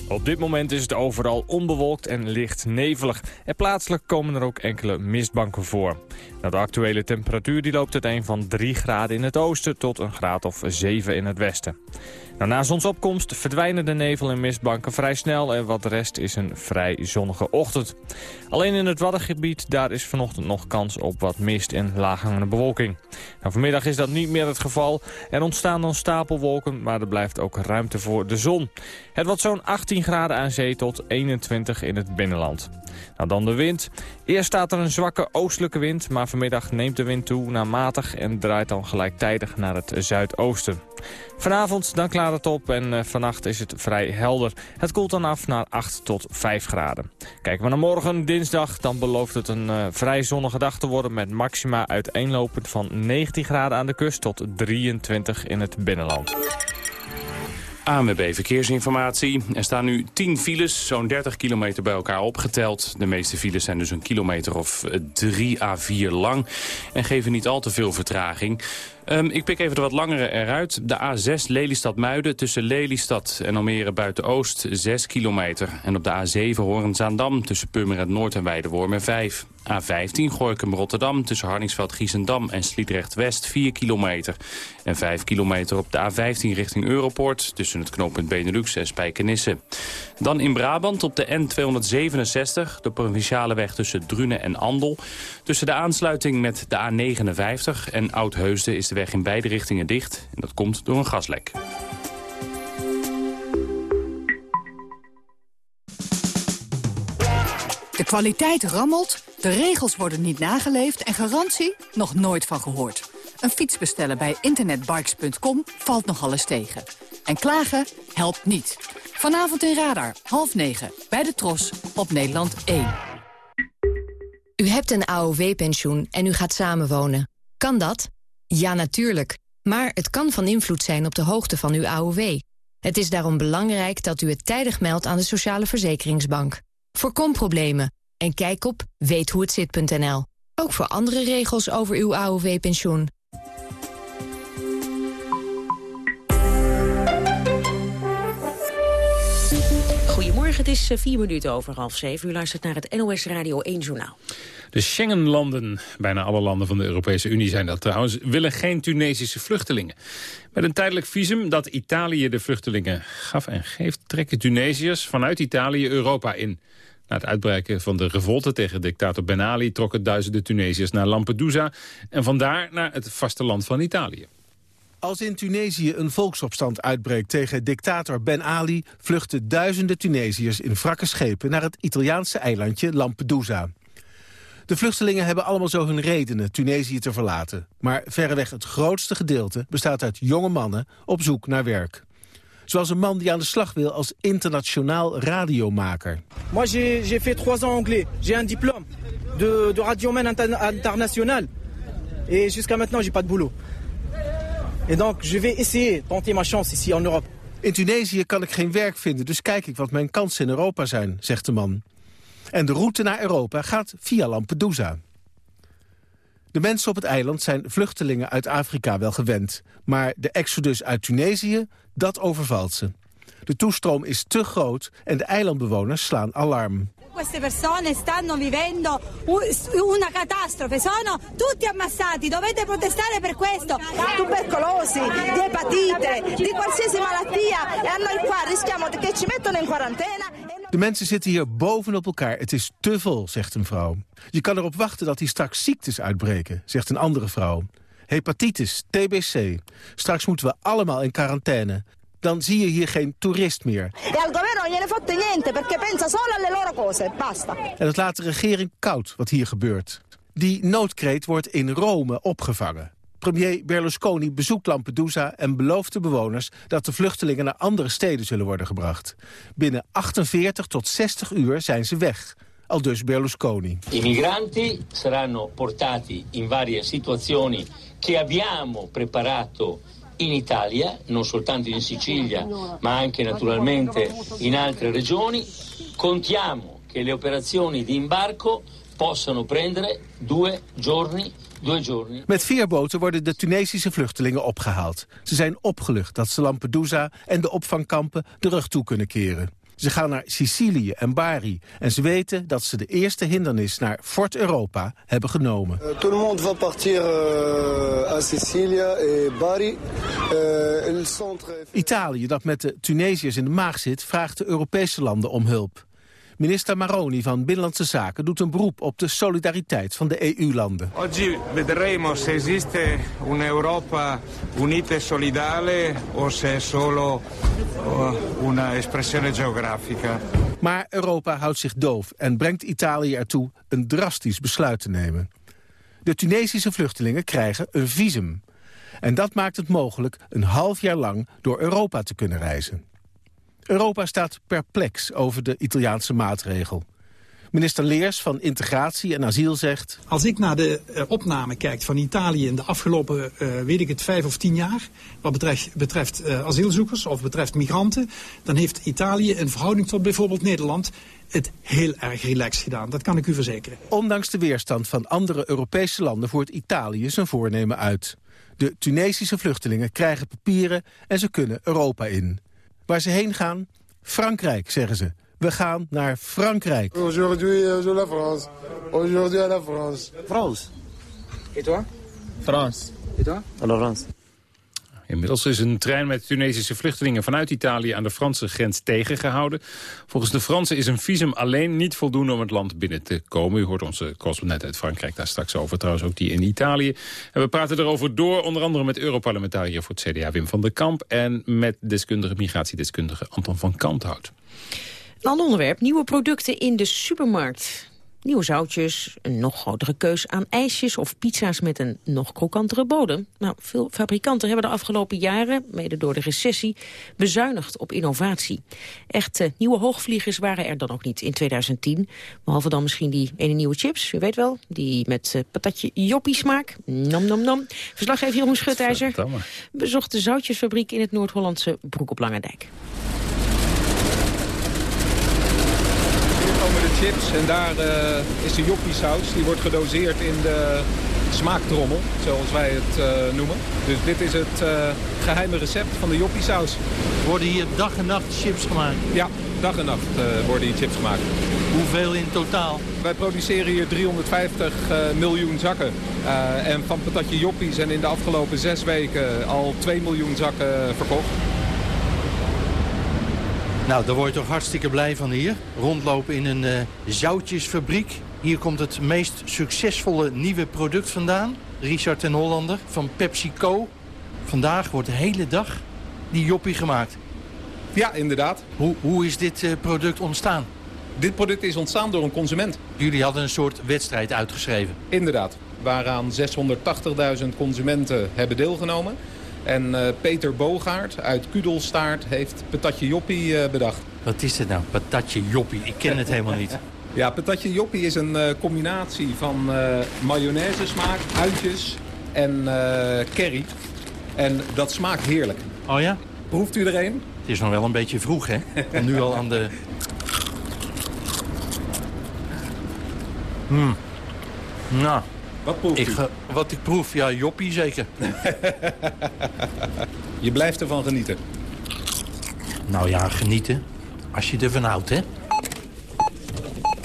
Op dit moment is het overal onbewolkt en licht nevelig. En plaatselijk komen er ook enkele mistbanken voor. Nou, de actuele temperatuur die loopt uiteen van 3 graden in het oosten tot een graad of 7 in het westen. Nou, na zonsopkomst verdwijnen de nevel en mistbanken vrij snel... en wat de rest is een vrij zonnige ochtend. Alleen in het Waddengebied daar is vanochtend nog kans op wat mist en laaghangende bewolking. Nou, vanmiddag is dat niet meer het geval. Er ontstaan dan stapelwolken, maar er blijft ook ruimte voor de zon. Het wordt zo'n 18 graden aan zee tot 21 in het binnenland. Nou, dan de wind. Eerst staat er een zwakke oostelijke wind, maar vanmiddag neemt de wind toe naar matig en draait dan gelijktijdig naar het zuidoosten. Vanavond dan klaart het op en uh, vannacht is het vrij helder. Het koelt dan af naar 8 tot 5 graden. Kijken we naar morgen, dinsdag, dan belooft het een uh, vrij zonnige dag te worden... met maxima uiteenlopend van 19 graden aan de kust tot 23 in het binnenland. ANWB Verkeersinformatie. Er staan nu 10 files, zo'n 30 kilometer bij elkaar opgeteld. De meeste files zijn dus een kilometer of 3 à 4 lang en geven niet al te veel vertraging. Um, ik pik even de wat langere eruit. De A6 Lelystad-Muiden tussen Lelystad en Almere Buiten-Oost 6 kilometer. En op de A7 Horen-Zaandam tussen Purmerend Noord en Weidewormen 5. A15 Gorkum-Rotterdam tussen Harningsveld-Giessendam en Sliedrecht-West 4 kilometer. En 5 kilometer op de A15 richting Europoort tussen het knooppunt Benelux en Spijkenisse. Dan in Brabant op de N267, de provinciale weg tussen Drunen en Andel. Tussen de aansluiting met de A59 en Oudheusden is de weg in beide richtingen dicht. En dat komt door een gaslek. De kwaliteit rammelt, de regels worden niet nageleefd en garantie nog nooit van gehoord. Een fiets bestellen bij internetbikes.com valt nogal eens tegen. En klagen helpt niet. Vanavond in Radar, half negen, bij de Tros, op Nederland 1. U hebt een AOW-pensioen en u gaat samenwonen. Kan dat? Ja, natuurlijk. Maar het kan van invloed zijn op de hoogte van uw AOW. Het is daarom belangrijk dat u het tijdig meldt aan de Sociale Verzekeringsbank. Voorkom problemen en kijk op weethoehetzit.nl. Ook voor andere regels over uw AOW-pensioen. Is eh, vier minuten over half zeven. U luistert naar het NOS Radio 1 Journaal. De Schengenlanden, bijna alle landen van de Europese Unie zijn dat trouwens... willen geen Tunesische vluchtelingen. Met een tijdelijk visum dat Italië de vluchtelingen gaf en geeft... trekken Tunesiërs vanuit Italië Europa in. Na het uitbreken van de revolte tegen dictator Ben Ali... trokken duizenden Tunesiërs naar Lampedusa... en vandaar naar het vasteland van Italië. Als in Tunesië een volksopstand uitbreekt tegen dictator Ben Ali... vluchten duizenden Tunesiërs in wrakke schepen naar het Italiaanse eilandje Lampedusa. De vluchtelingen hebben allemaal zo hun redenen Tunesië te verlaten. Maar verreweg het grootste gedeelte bestaat uit jonge mannen op zoek naar werk. Zoals een man die aan de slag wil als internationaal radiomaker. Moi, j'ai fait trois ans anglais. J'ai un diplôme de, de radioman inter international. Et jusqu'à maintenant, j'ai pas de boulot. Donc, je vais essayer, tenter ma chance ici en Europe. In Tunesië kan ik geen werk vinden, dus kijk ik wat mijn kansen in Europa zijn, zegt de man. En de route naar Europa gaat via Lampedusa. De mensen op het eiland zijn vluchtelingen uit Afrika wel gewend. Maar de exodus uit Tunesië, dat overvalt ze. De toestroom is te groot en de eilandbewoners slaan alarm. Queste persone stanno vivendo una catastrofe, sono tutti ammassati, dovete protestare per questo. Tubercolosi, di epatite, di qualsiasi malattia e a noi qua rischiamo che ci mettono in quarantena. De mensen zitten hier bovenop elkaar. Het is te vol, zegt een vrouw. Je kan erop wachten dat hier straks ziektes uitbreken, zegt een andere vrouw. Hepatitis, TBC. Straks moeten we allemaal in quarantaine. Dan zie je hier geen toerist meer. E al governo non gliene fotte niente perché pensa solo alle loro cose. Basta. En het laat de regering koud wat hier gebeurt. Die noodkreet wordt in Rome opgevangen. Premier Berlusconi bezoekt Lampedusa en belooft de bewoners dat de vluchtelingen naar andere steden zullen worden gebracht. Binnen 48 tot 60 uur zijn ze weg. Al dus Berlusconi. I migranti saranno portati in varie situazioni che abbiamo preparato in Italia, non soltanto in Sicilia, ma anche naturalmente in altre regioni. Contiamo che le operazioni di imbarco possano prendere due giorni met veerboten worden de Tunesische vluchtelingen opgehaald. Ze zijn opgelucht dat ze Lampedusa en de opvangkampen de rug toe kunnen keren. Ze gaan naar Sicilië en Bari en ze weten dat ze de eerste hindernis naar Fort Europa hebben genomen. Uh, tout le monde va partir uh, à Sicilia et Bari. Uh, centre... Italië, dat met de Tunesiërs in de maag zit, vraagt de Europese landen om hulp. Minister Maroni van Binnenlandse Zaken doet een beroep op de solidariteit van de EU-landen. Oggi vedremo se esiste un'Europa unita e solidale o se è solo una espressione geografica. Maar Europa houdt zich doof en brengt Italië ertoe een drastisch besluit te nemen. De Tunesische vluchtelingen krijgen een visum. En dat maakt het mogelijk een half jaar lang door Europa te kunnen reizen. Europa staat perplex over de Italiaanse maatregel. Minister Leers van Integratie en Asiel zegt... Als ik naar de uh, opname kijk van Italië in de afgelopen, uh, weet ik het, vijf of tien jaar... wat betreft, betreft uh, asielzoekers of betreft migranten... dan heeft Italië in verhouding tot bijvoorbeeld Nederland het heel erg relaxed gedaan. Dat kan ik u verzekeren. Ondanks de weerstand van andere Europese landen voert Italië zijn voornemen uit. De Tunesische vluchtelingen krijgen papieren en ze kunnen Europa in. Waar ze heen gaan? Frankrijk, zeggen ze. We gaan naar Frankrijk. Aujourd'hui, je la France. Aujourd'hui, à la France. France. Et toi? France. Et toi? À la France. Inmiddels is een trein met Tunesische vluchtelingen vanuit Italië aan de Franse grens tegengehouden. Volgens de Fransen is een visum alleen niet voldoende om het land binnen te komen. U hoort onze correspondent uit Frankrijk daar straks over, trouwens ook die in Italië. En we praten erover door, onder andere met Europarlementariër voor het CDA Wim van der Kamp... en met deskundige, migratiedeskundige Anton van Kanthout. Een ander onderwerp, nieuwe producten in de supermarkt. Nieuwe zoutjes, een nog grotere keus aan ijsjes of pizza's met een nog krokantere bodem. Nou, veel fabrikanten hebben de afgelopen jaren, mede door de recessie, bezuinigd op innovatie. Echt nieuwe hoogvliegers waren er dan ook niet in 2010. Behalve dan misschien die ene nieuwe chips, u weet wel, die met uh, patatje joppie smaak. Nom nom nom. Verslaggever Jeroen Schutijzer bezocht de zoutjesfabriek in het Noord-Hollandse Broek op Langendijk. Chips. En daar uh, is de joppiesaus. Die wordt gedoseerd in de smaaktrommel, zoals wij het uh, noemen. Dus dit is het uh, geheime recept van de joppiesaus. Worden hier dag en nacht chips gemaakt? Ja, dag en nacht worden hier chips gemaakt. Hoeveel in totaal? Wij produceren hier 350 miljoen zakken. en van patatje joppie zijn in de afgelopen zes weken al 2 miljoen zakken verkocht. Nou, daar word je toch hartstikke blij van hier. Rondlopen in een uh, zoutjesfabriek. Hier komt het meest succesvolle nieuwe product vandaan. Richard en Hollander van PepsiCo. Vandaag wordt de hele dag die joppie gemaakt. Ja, inderdaad. Hoe, hoe is dit uh, product ontstaan? Dit product is ontstaan door een consument. Jullie hadden een soort wedstrijd uitgeschreven. Inderdaad. Waaraan 680.000 consumenten hebben deelgenomen. En uh, Peter Bogaert uit Kudelstaart heeft patatje joppie uh, bedacht. Wat is dit nou, patatje joppie? Ik ken het helemaal niet. Ja, patatje joppie is een uh, combinatie van mayonaise smaak, uitjes en curry. En dat smaakt heerlijk. Oh ja? Proeft u er een? Het is nog wel een beetje vroeg, hè? Om nu al aan de... Hmm. Nou, wat proef ik, Wat ik proef, ja, joppie zeker. je blijft ervan genieten. Nou ja, genieten. Als je ervan houdt, hè.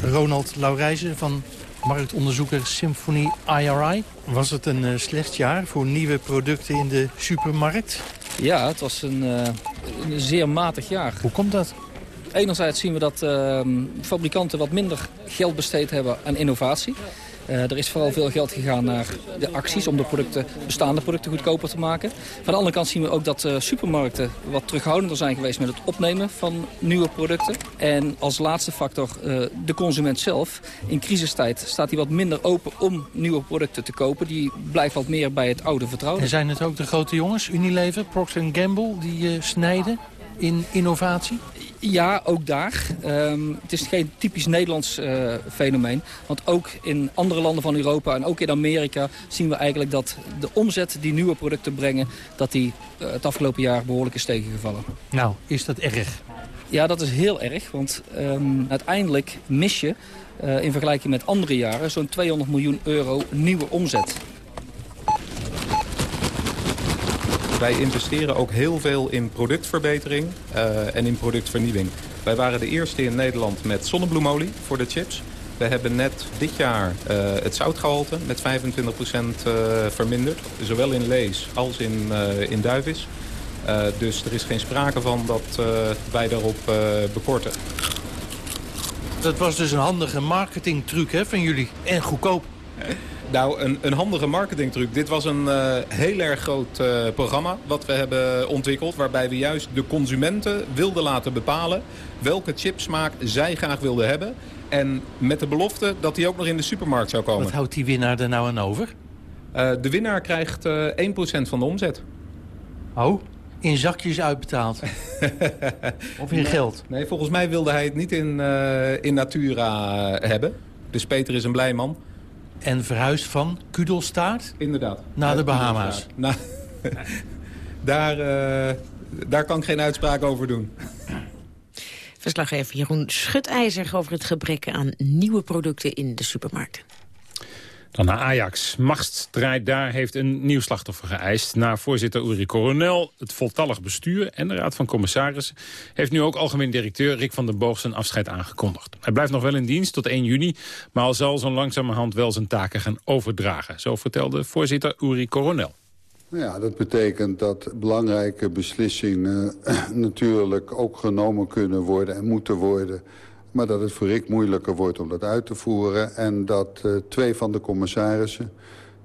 Ronald Laurijzen van marktonderzoeker Symphony IRI. Was het een uh, slecht jaar voor nieuwe producten in de supermarkt? Ja, het was een, uh, een zeer matig jaar. Hoe komt dat? Enerzijds zien we dat uh, fabrikanten wat minder geld besteed hebben aan innovatie. Uh, er is vooral veel geld gegaan naar de acties om de producten, bestaande producten goedkoper te maken. Van de andere kant zien we ook dat uh, supermarkten wat terughoudender zijn geweest met het opnemen van nieuwe producten. En als laatste factor uh, de consument zelf. In crisistijd staat hij wat minder open om nieuwe producten te kopen. Die blijft wat meer bij het oude vertrouwen. En zijn het ook de grote jongens, Unilever, Procter Gamble, die snijden in innovatie? Ja, ook daar. Um, het is geen typisch Nederlands uh, fenomeen. Want ook in andere landen van Europa en ook in Amerika... zien we eigenlijk dat de omzet die nieuwe producten brengen... dat die uh, het afgelopen jaar behoorlijk is tegengevallen. Nou, is dat erg? Ja, dat is heel erg. Want um, uiteindelijk mis je uh, in vergelijking met andere jaren... zo'n 200 miljoen euro nieuwe omzet. Wij investeren ook heel veel in productverbetering uh, en in productvernieuwing. Wij waren de eerste in Nederland met zonnebloemolie voor de chips. We hebben net dit jaar uh, het zoutgehalte met 25% uh, verminderd. Zowel in Lees als in, uh, in Duivis. dus er is geen sprake van dat wij daarop bekorten. Dat was dus een handige marketingtruc hè, van jullie. En goedkoop. Nou, een, een handige marketingtruc. Dit was een uh, heel erg groot uh, programma wat we hebben ontwikkeld... waarbij we juist de consumenten wilden laten bepalen... welke chipsmaak zij graag wilden hebben. En met de belofte dat die ook nog in de supermarkt zou komen. Wat houdt die winnaar er nou aan over? Uh, de winnaar krijgt 1% van de omzet. Oh, in zakjes uitbetaald? of in nee, geld? Nee, volgens mij wilde hij het niet in, in Natura hebben. Dus Peter is een blij man. En verhuisd van Kudelstaart? Inderdaad. Naar de Bahama's? Nou, daar, uh, daar kan ik geen uitspraak over doen. Verslaggever Jeroen Schutijzer over het gebrek aan nieuwe producten in de supermarkten. Dan naar Ajax. Machtsstrijd daar heeft een nieuw slachtoffer geëist. Na voorzitter Uri Coronel, het voltallig bestuur en de Raad van Commissarissen... heeft nu ook algemeen directeur Rick van den Boog zijn afscheid aangekondigd. Hij blijft nog wel in dienst tot 1 juni... maar al zal zo langzamerhand wel zijn taken gaan overdragen. Zo vertelde voorzitter Uri Coronel. Nou ja, dat betekent dat belangrijke beslissingen uh, natuurlijk ook genomen kunnen worden en moeten worden maar dat het voor Rick moeilijker wordt om dat uit te voeren. En dat uh, twee van de commissarissen,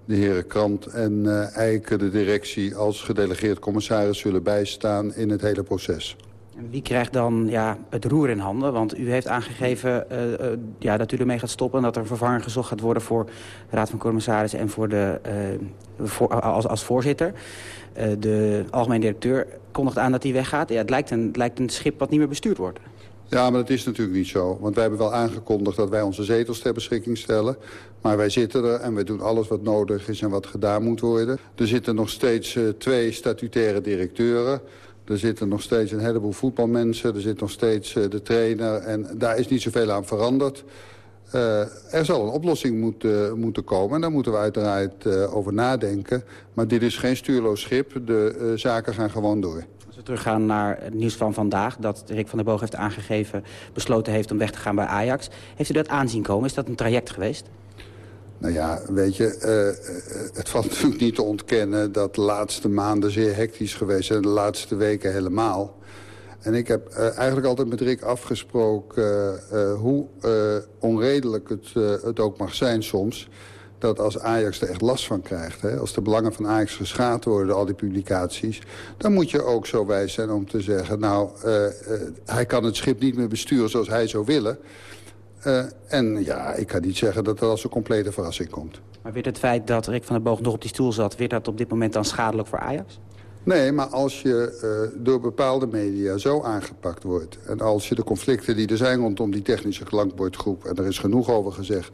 de heren Krant en uh, Eiken... de directie als gedelegeerd commissaris zullen bijstaan in het hele proces. Wie krijgt dan ja, het roer in handen? Want u heeft aangegeven uh, ja, dat u ermee gaat stoppen... en dat er vervanger gezocht gaat worden voor de Raad van Commissarissen... en voor de, als, als voorzitter. de algemeen directeur kondigt aan dat hij weggaat. Ja, het, lijkt een, het lijkt een schip wat niet meer bestuurd wordt. Ja, maar dat is natuurlijk niet zo. Want wij hebben wel aangekondigd dat wij onze zetels ter beschikking stellen. Maar wij zitten er en wij doen alles wat nodig is en wat gedaan moet worden. Er zitten nog steeds uh, twee statutaire directeuren. Er zitten nog steeds een heleboel voetbalmensen. Er zit nog steeds uh, de trainer. En daar is niet zoveel aan veranderd. Uh, er zal een oplossing moeten, moeten komen. En daar moeten we uiteraard over nadenken. Maar dit is geen stuurloos schip. De zaken gaan gewoon door. We teruggaan naar het nieuws van vandaag... dat Rick van der Boog heeft aangegeven, besloten heeft om weg te gaan bij Ajax. Heeft u dat aanzien komen? Is dat een traject geweest? Nou ja, weet je, uh, het valt natuurlijk niet te ontkennen... dat de laatste maanden zeer hectisch geweest zijn. De laatste weken helemaal. En ik heb uh, eigenlijk altijd met Rick afgesproken hoe onredelijk het, het ook mag zijn soms dat als Ajax er echt last van krijgt... Hè, als de belangen van Ajax geschaad worden, al die publicaties... dan moet je ook zo wijs zijn om te zeggen... nou, uh, uh, hij kan het schip niet meer besturen zoals hij zou willen... Uh, en ja, ik kan niet zeggen dat dat als een complete verrassing komt. Maar weer het feit dat Rick van der Boog nog op die stoel zat... weer dat op dit moment dan schadelijk voor Ajax? Nee, maar als je uh, door bepaalde media zo aangepakt wordt... en als je de conflicten die er zijn rondom die technische klankbordgroep... en er is genoeg over gezegd...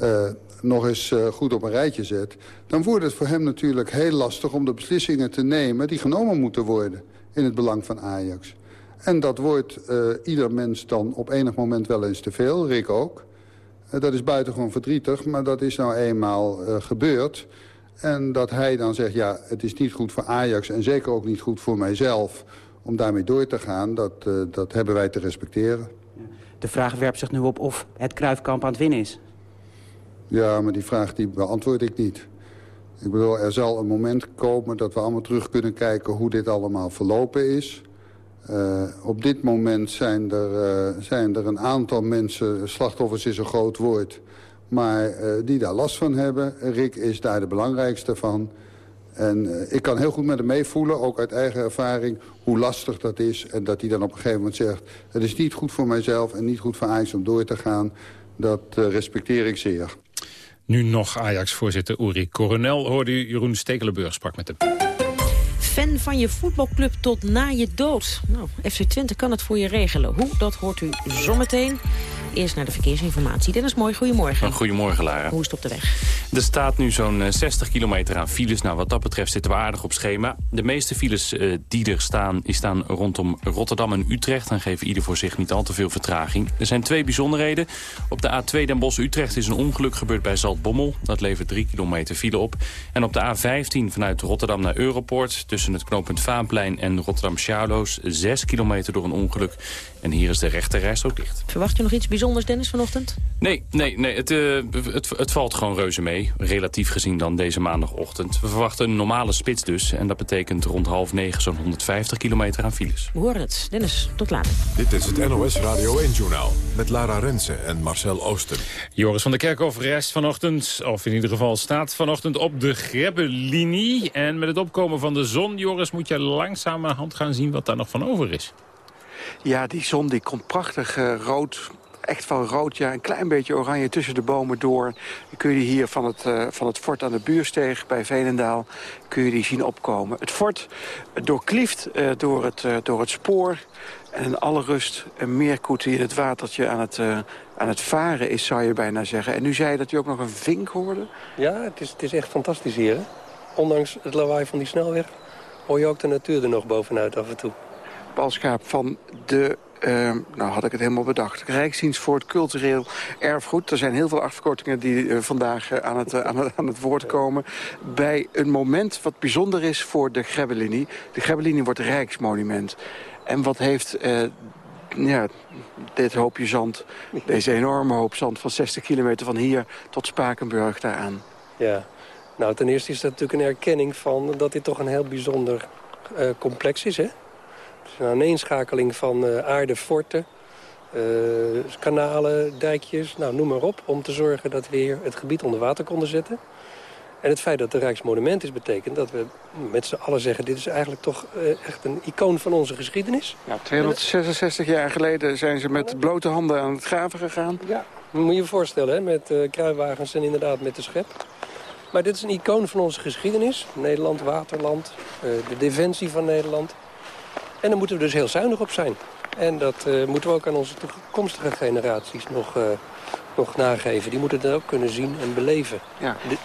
Uh, nog eens uh, goed op een rijtje zet... dan wordt het voor hem natuurlijk heel lastig om de beslissingen te nemen... die genomen moeten worden in het belang van Ajax. En dat wordt uh, ieder mens dan op enig moment wel eens te veel, Rick ook. Uh, dat is buitengewoon verdrietig, maar dat is nou eenmaal gebeurd. En dat hij dan zegt, ja, het is niet goed voor Ajax... en zeker ook niet goed voor mijzelf om daarmee door te gaan... dat, dat hebben wij te respecteren. De vraag werpt zich nu op of het Kruifkamp aan het winnen is. Ja, maar die vraag die beantwoord ik niet. Ik bedoel, er zal een moment komen dat we allemaal terug kunnen kijken hoe dit allemaal verlopen is. Uh, op dit moment zijn er, uh, zijn er een aantal mensen, slachtoffers is een groot woord... maar uh, die daar last van hebben. Rick is daar de belangrijkste van. En ik kan heel goed met hem meevoelen, ook uit eigen ervaring, hoe lastig dat is. En dat hij dan op een gegeven moment zegt... het is niet goed voor mijzelf en niet goed voor Ajax om door te gaan. Dat respecteer ik zeer. Nu nog Ajax-voorzitter Uri Coronel hoorde u Jeroen Stekelenburg sprak met hem. Fan van je voetbalclub tot na je dood. Nou, FC Twente kan het voor je regelen. Hoe, dat hoort u zometeen. Eerst naar de verkeersinformatie. Dennis Mooi, goedemorgen. Goedemorgen, Lara. Hoe is het op de weg? Er staat nu zo'n 60 kilometer aan files. Nou, wat dat betreft zitten we aardig op schema. De meeste files uh, die er staan, die staan rondom Rotterdam en Utrecht. Dan geven ieder voor zich niet al te veel vertraging. Er zijn twee bijzonderheden. Op de A2 Den Bosch-Utrecht is een ongeluk gebeurd bij Zaltbommel. Dat levert 3 kilometer file op. En op de A15 vanuit Rotterdam naar Europoort... tussen het knooppunt Vaanplein en Rotterdam-Sjaloos... 6 kilometer door een ongeluk. En hier is de rechterreis ook dicht. Verwacht je nog iets bijzonders, Dennis, vanochtend? Nee, nee, nee het, uh, het, het valt gewoon reuze mee. Relatief gezien dan deze maandagochtend. We verwachten een normale spits dus. En dat betekent rond half negen zo'n 150 kilometer aan files. We horen het. Dennis, tot later. Dit is het NOS Radio 1-journaal. Met Lara Rensen en Marcel Oosten. Joris van der Kerkhof rest vanochtend, of in ieder geval staat vanochtend op de Grebbelinie. En met het opkomen van de zon, Joris, moet je langzamerhand gaan zien wat daar nog van over is. Ja, die zon die komt prachtig uh, rood echt van rood, ja, een klein beetje oranje tussen de bomen door. Dan kun je die hier van het, uh, van het fort aan de Buursteeg bij Veenendaal kun je die zien opkomen. Het fort doorklieft uh, door, het, door het spoor en in alle rust een meerkoet die in het watertje aan het, aan het varen is, zou je bijna zeggen. En nu zei je dat je ook nog een vink hoorde? Ja, het is, het is echt fantastisch hier. Hè? Ondanks het lawaai van die snelweg hoor je ook de natuur er nog bovenuit af en toe. Paul Schaap van de uh, nou had ik het helemaal bedacht. Rijksdienst voor het cultureel erfgoed. Er zijn heel veel afkortingen die uh, vandaag uh, aan, het, aan, het, aan het woord komen. Bij een moment wat bijzonder is voor de Grebbelinie. De Grebbelinie wordt rijksmonument. En wat heeft ja, dit hoopje zand, deze enorme hoop zand van 60 kilometer van hier tot Spakenburg daaraan? Ja, nou ten eerste is dat natuurlijk een erkenning van dat dit toch een heel bijzonder complex is, hè? Een aaneenschakeling van uh, aarde, forten, uh, kanalen, dijkjes, nou, noem maar op... om te zorgen dat we hier het gebied onder water konden zetten. En het feit dat het Rijksmonument is betekent dat we met z'n allen zeggen... dit is eigenlijk toch uh, echt een icoon van onze geschiedenis. Ja, 266 jaar geleden zijn ze met blote handen aan het graven gegaan. Ja, moet je je voorstellen, hè, met uh, kruiwagens en inderdaad met de schep. Maar dit is een icoon van onze geschiedenis. Nederland, waterland, uh, de defensie van Nederland. En daar moeten we dus heel zuinig op zijn. En dat uh, moeten we ook aan onze toekomstige generaties nog, uh, nog nageven. Die moeten dat ook kunnen zien en beleven. Ja. Dit,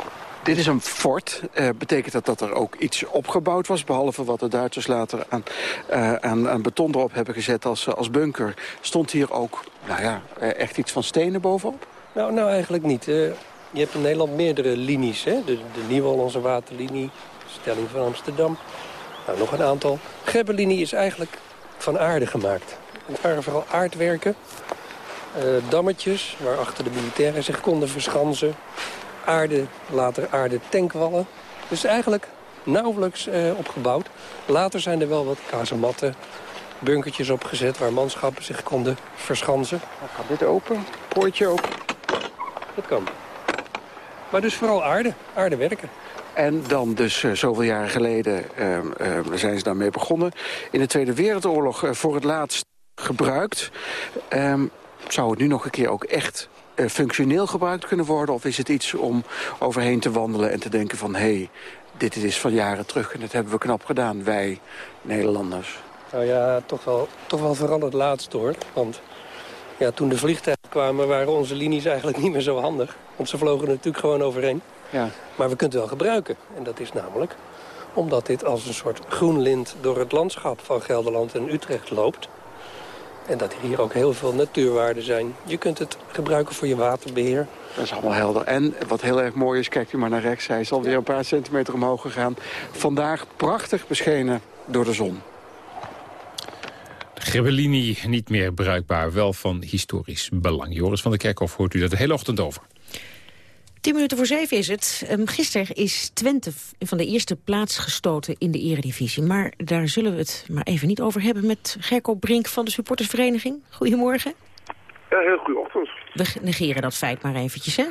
dit is een fort. Uh, betekent dat dat er ook iets opgebouwd was? Behalve wat de Duitsers later aan, aan, aan beton erop hebben gezet als, als bunker. Stond hier ook nou ja, echt iets van stenen bovenop? Nou, nou eigenlijk niet. je hebt in Nederland meerdere linies. Hè? De, de Nieuw-Hollandse waterlinie, Stelling van Amsterdam... Nou, nog een aantal. Grebbelinie is eigenlijk van aarde gemaakt. Het waren vooral aardwerken, uh, dammetjes waarachter de militairen zich konden verschansen. Aarde, later aarde tankwallen. Dus eigenlijk nauwelijks uh, opgebouwd. Later zijn er wel wat kazematten bunkertjes opgezet waar manschappen zich konden verschansen. Dan kan dit open, poortje open. Dat kan. Maar dus vooral aarde, aarde werken. En dan dus uh, zoveel jaren geleden uh, uh, zijn ze daarmee begonnen. In de Tweede Wereldoorlog voor het laatst gebruikt. Ehm, zou het nu nog een keer ook echt functioneel gebruikt kunnen worden? Of is het iets om overheen te wandelen en te denken van... hé, hey, dit is van jaren terug en dat hebben we knap gedaan, wij Nederlanders? Nou ja, toch wel, toch wel vooral het hoor. Want ja, toen de vliegtuigen kwamen waren onze linies eigenlijk niet meer zo handig. Want ze vlogen natuurlijk gewoon overheen. Ja. Maar we kunnen het wel gebruiken. En dat is namelijk omdat dit als een soort groen lint door het landschap van Gelderland en Utrecht loopt. En dat hier ook heel veel natuurwaarden zijn. Je kunt het gebruiken voor je waterbeheer. Dat is allemaal helder. En wat heel erg mooi is, kijkt u maar naar rechts. Hij is alweer een paar centimeter omhoog gegaan. Vandaag prachtig beschenen door de zon. Grebbelini niet meer bruikbaar, wel van historisch belang. Joris van der Kerkhof hoort u dat de hele ochtend over. Tien minuten voor zeven is het. Um, gisteren is Twente van de eerste plaats gestoten in de eredivisie. Maar daar zullen we het maar even niet over hebben met Gerko Brink van de supportersvereniging. Goedemorgen. Ja, heel goede ochtend. We negeren dat feit maar eventjes, hè?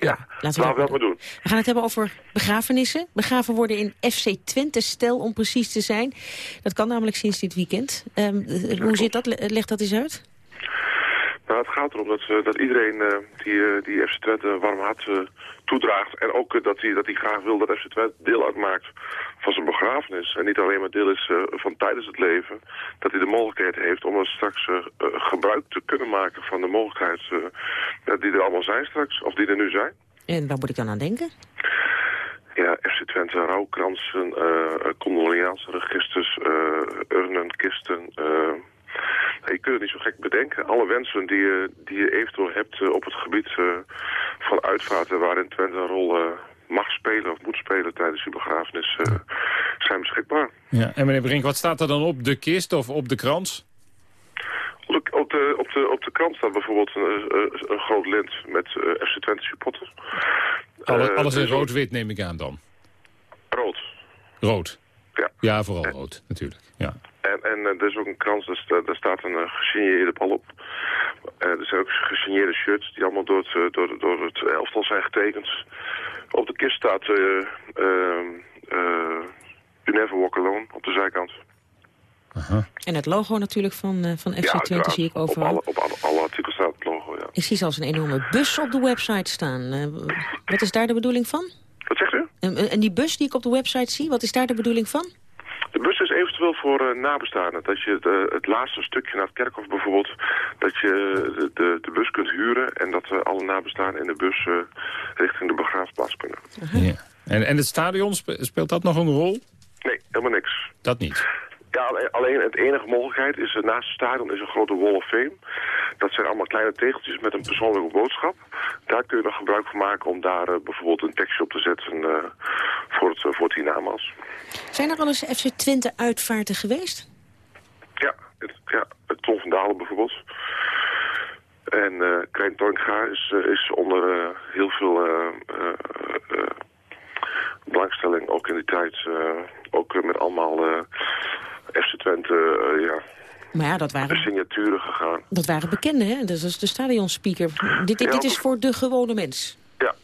ja, laten we dat, dat maar doen. We gaan het hebben over begrafenissen. Begraven worden in FC Twente stel om precies te zijn. Dat kan namelijk sinds dit weekend. Um, hoe zit dat? Leg dat eens uit. Nou, het gaat erom dat, uh, dat iedereen uh, die, uh, die FC Twente warm hart toedraagt. En ook dat hij dat graag wil dat FC Twente deel uitmaakt van zijn begrafenis. En niet alleen maar deel is van tijdens het leven. Dat hij de mogelijkheid heeft om er straks gebruik te kunnen maken van de mogelijkheid die er allemaal zijn straks. Of die er nu zijn. En waar moet ik dan aan denken? Ja, FC Twente, rouwkransen, uh, uh, urnen, kisten... Je kunt het niet zo gek bedenken. Alle wensen die je, die je eventueel hebt op het gebied van uitvaarten waarin Twente een rol mag spelen of moet spelen tijdens je begrafenis zijn beschikbaar. Ja, en meneer Brink, wat staat er dan op de kist of op de krans? Op de, op de, op de, op de krant staat bijvoorbeeld een, een groot lint met FC Twente supporters. Alle, alles in rood-wit neem ik aan dan? Rood. Rood? Ja. Ja, vooral rood, natuurlijk. Ja. En, en uh, er is ook een krans, daar, daar staat een uh, gesigneerde bal op. Uh, er zijn ook gesigneerde shirts die allemaal door het, door, door het elftal zijn getekend. Op de kist staat You Never Walk Alone op de zijkant. Aha. En het logo natuurlijk van, uh, van FC ja, Twente zie ik overal. Op alle, op alle, alle artikels staat het logo, ja. Ik zie zelfs een enorme bus op de website staan. Uh, wat is daar de bedoeling van? Wat zegt u? En, en, die bus die ik op de website zie, wat is daar de bedoeling van? De bus is eventueel voor uh, nabestaanden. Dat je de, het laatste stukje naar het kerkhof bijvoorbeeld... dat je de, de, de bus kunt huren... en dat uh, alle nabestaanden in de bus uh, richting de begraafplaats kunnen. Ja. En, en het stadion, speelt dat nog een rol? Nee, helemaal niks. Dat niet? Ja, alleen het enige mogelijkheid is, naast het stadion is een grote wall of fame. Dat zijn allemaal kleine tegeltjes met een persoonlijke boodschap. Daar kun je nog gebruik van maken om daar uh, bijvoorbeeld een tekstje op te zetten uh, voor het, uh, voor het hiernamaals. Zijn er al eens FC Twente uitvaarten geweest? Ja, het, ja, het Ton van Dalen bijvoorbeeld. En uh, Krijn Tornga is, is onder heel veel belangstelling, ook in die tijd, ook met allemaal FC Twente, uh, ja... Maar ja, dat waren... De signaturen gegaan. Dat waren bekenden, hè? Dat is de stadionspeaker. Dit, dit, ja, dit is voor de gewone mens. Ja.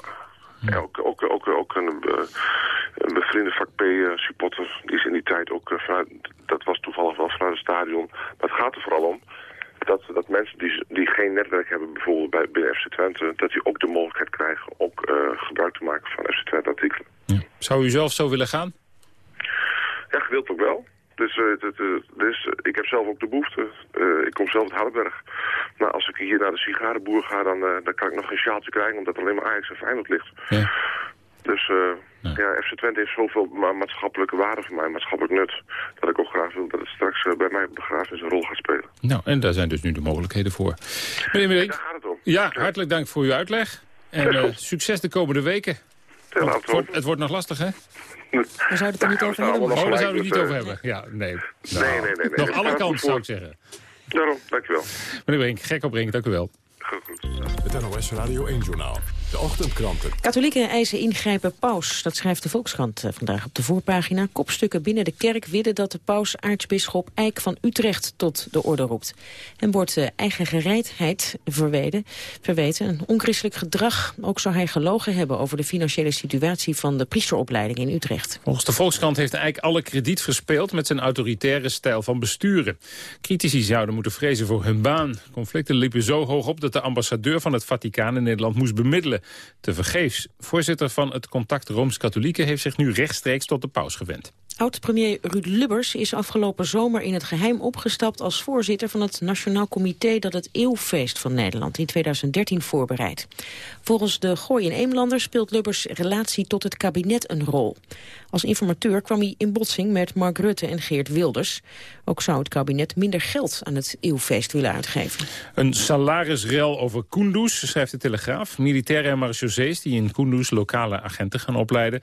ja ook, ook, ook, ook een, uh, een bevriende vak P-supporter. Die is in die tijd ook... Vanuit, dat was toevallig wel vanuit het stadion. Maar het gaat er vooral om dat, dat mensen die, die geen netwerk hebben, bijvoorbeeld bij, binnen FC Twente... dat die ook de mogelijkheid krijgen ook gebruik te maken van FC Twente artikelen. Ja. Zou u zelf zo willen gaan? Ja, gewild ook wel. Dus, uh, dus uh, ik heb zelf ook de behoefte. ik kom zelf uit Hardenberg. Maar als ik hier naar de sigarenboer ga, dan, dan kan ik nog geen sjaaltje krijgen... omdat alleen maar Ajax en Feyenoord ligt. Ja. Dus ja. ja, FC Twente heeft zoveel ma maatschappelijke waarde voor mij, maatschappelijk nut... dat ik ook graag wil dat het straks bij mij begrafenis een rol gaat spelen. Nou, en daar zijn dus nu de mogelijkheden voor. Meneer Meneer, daar gaat het om. Ja, hartelijk dank voor uw uitleg. En succes de komende weken. Het wordt, het wordt nog lastig, hè? We zouden het er niet over hebben. Oh, daar zouden we het niet over hebben. Ja, nee. Nou, nee, nee, nee, Nog alle kanten, zou ik zeggen. Daarom, dankjewel. Meneer Brink, gek op Brink, dank u wel. Goed, goed. Het NOS Radio 1-journaal. De ochtendkranten. Katholieken eisen ingrijpen paus. Dat schrijft de Volkskrant eh, vandaag op de voorpagina. Kopstukken binnen de kerk willen dat de paus aartsbisschop Eijk van Utrecht tot de orde roept. En wordt uh, eigen gereidheid verweden, verweten. Een onchristelijk gedrag. Ook zou hij gelogen hebben over de financiële situatie van de priesteropleiding in Utrecht. Volgens de Volkskrant heeft Eijk alle krediet verspeeld met zijn autoritaire stijl van besturen. Critici zouden moeten vrezen voor hun baan. Conflicten liepen zo hoog op dat de ambassadeur van het Vaticaan in Nederland moest bemiddelen. Te vergeefs. Voorzitter van het Contact Rooms-Katholieken heeft zich nu rechtstreeks tot de paus gewend. Oud-premier Ruud Lubbers is afgelopen zomer in het geheim opgestapt als voorzitter van het Nationaal Comité dat het Eeuwfeest van Nederland in 2013 voorbereidt. Volgens de Gooi in Eemlander speelt Lubbers relatie tot het kabinet een rol. Als informateur kwam hij in botsing met Mark Rutte en Geert Wilders. Ook zou het kabinet minder geld aan het Eeuwfeest willen uitgeven. Een salarisrel over Kunduz, schrijft de Telegraaf. Militairen en marechaussees die in Kunduz lokale agenten gaan opleiden...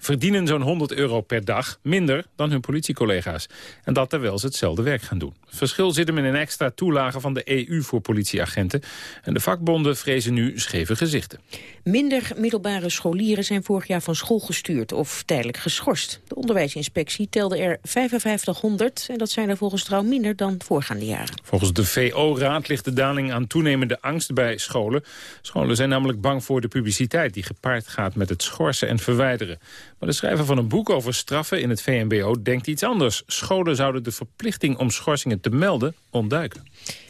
verdienen zo'n 100 euro per dag, minder dan hun politiecollega's. En dat terwijl ze hetzelfde werk gaan doen. Het verschil zit hem in een extra toelage van de EU voor politieagenten. En de vakbonden vrezen nu scheve gezichten. Minder middelbare scholieren zijn vorig jaar van school gestuurd of tijdelijk geschorst. De onderwijsinspectie telde er 5500 en dat zijn er volgens trouw minder dan voorgaande jaren. Volgens de VO-raad ligt de daling aan toenemende angst bij scholen. Scholen zijn namelijk bang voor de publiciteit die gepaard gaat met het schorsen en verwijderen. Maar de schrijver van een boek over straffen in het VMBO denkt iets anders. Scholen zouden de verplichting om schorsingen te melden ontduiken.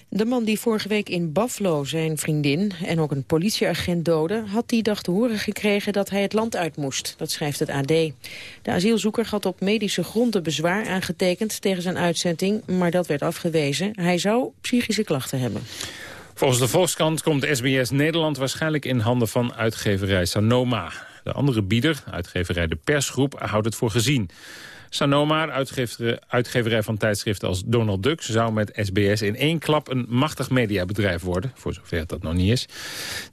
De man die vorige week in Buffalo zijn vriendin en ook een politieagent doodde... had die dag te horen gekregen dat hij het land uit moest. Dat schrijft het AD. De asielzoeker had op medische gronden bezwaar aangetekend tegen zijn uitzetting... maar dat werd afgewezen. Hij zou psychische klachten hebben. Volgens de Volkskrant komt SBS Nederland waarschijnlijk in handen van uitgeverij Sanoma. De andere bieder, uitgeverij De Persgroep, houdt het voor gezien. Sanoma, uitgeverij, van tijdschriften als Donald Duck... zou met SBS in één klap een machtig mediabedrijf worden. Voor zover dat nog niet is.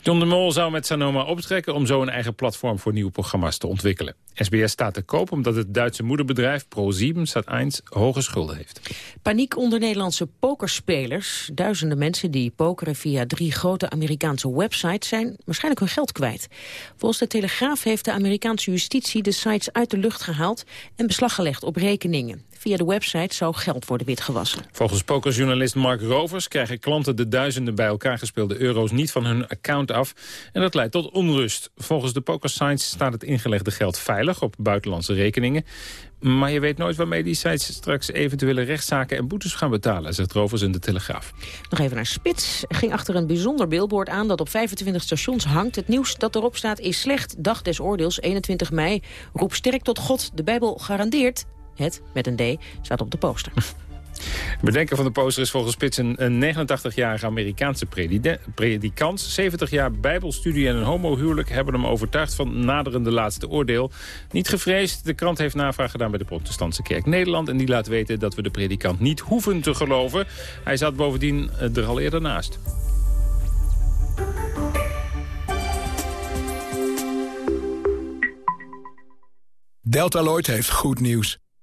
John de Mol zou met Sanoma optrekken... om zo een eigen platform voor nieuwe programma's te ontwikkelen. SBS staat te koop omdat het Duitse moederbedrijf Pro7 Sat1 hoge schulden heeft. Paniek onder Nederlandse pokerspelers. Duizenden mensen die pokeren via drie grote Amerikaanse websites... zijn waarschijnlijk hun geld kwijt. Volgens de Telegraaf heeft de Amerikaanse justitie de sites uit de lucht gehaald... en beslag gelegd op rekeningen. Via de website zou geld worden witgewassen. Volgens pokerjournalist Mark Rovers krijgen klanten de duizenden bij elkaar gespeelde euro's niet van hun account af. En dat leidt tot onrust. Volgens de pokersites staat het ingelegde geld veilig op buitenlandse rekeningen. Maar je weet nooit waarmee die sites straks eventuele rechtszaken en boetes gaan betalen, zegt Rovers in de Telegraaf. Nog even naar Spits. Ging achter een bijzonder billboard aan dat op 25 stations hangt. Het nieuws dat erop staat is slecht. Dag des oordeels, 21 mei. Roep sterk tot God. De Bijbel garandeert. Het, met een D, staat op de poster. Bedenker van de poster is volgens Spits een 89-jarige Amerikaanse predikant. 70 jaar bijbelstudie en een homohuwelijk hebben hem overtuigd van naderende laatste oordeel. Niet gevreesd, de krant heeft navraag gedaan bij de protestantse kerk Nederland... en die laat weten dat we de predikant niet hoeven te geloven. Hij zat bovendien eh, er al eerder naast. Deltaloid heeft goed nieuws.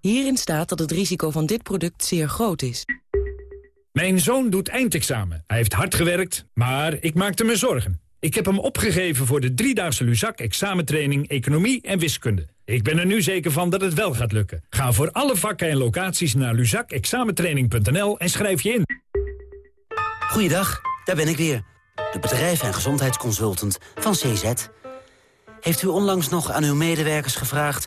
Hierin staat dat het risico van dit product zeer groot is. Mijn zoon doet eindexamen. Hij heeft hard gewerkt, maar ik maakte me zorgen. Ik heb hem opgegeven voor de driedaagse Luzak examentraining Economie en Wiskunde. Ik ben er nu zeker van dat het wel gaat lukken. Ga voor alle vakken en locaties naar luzakexamentraining.nl en schrijf je in. Goeiedag, daar ben ik weer. De bedrijf- en gezondheidsconsultant van CZ. Heeft u onlangs nog aan uw medewerkers gevraagd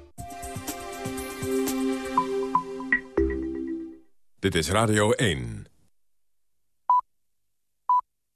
Dit is Radio 1.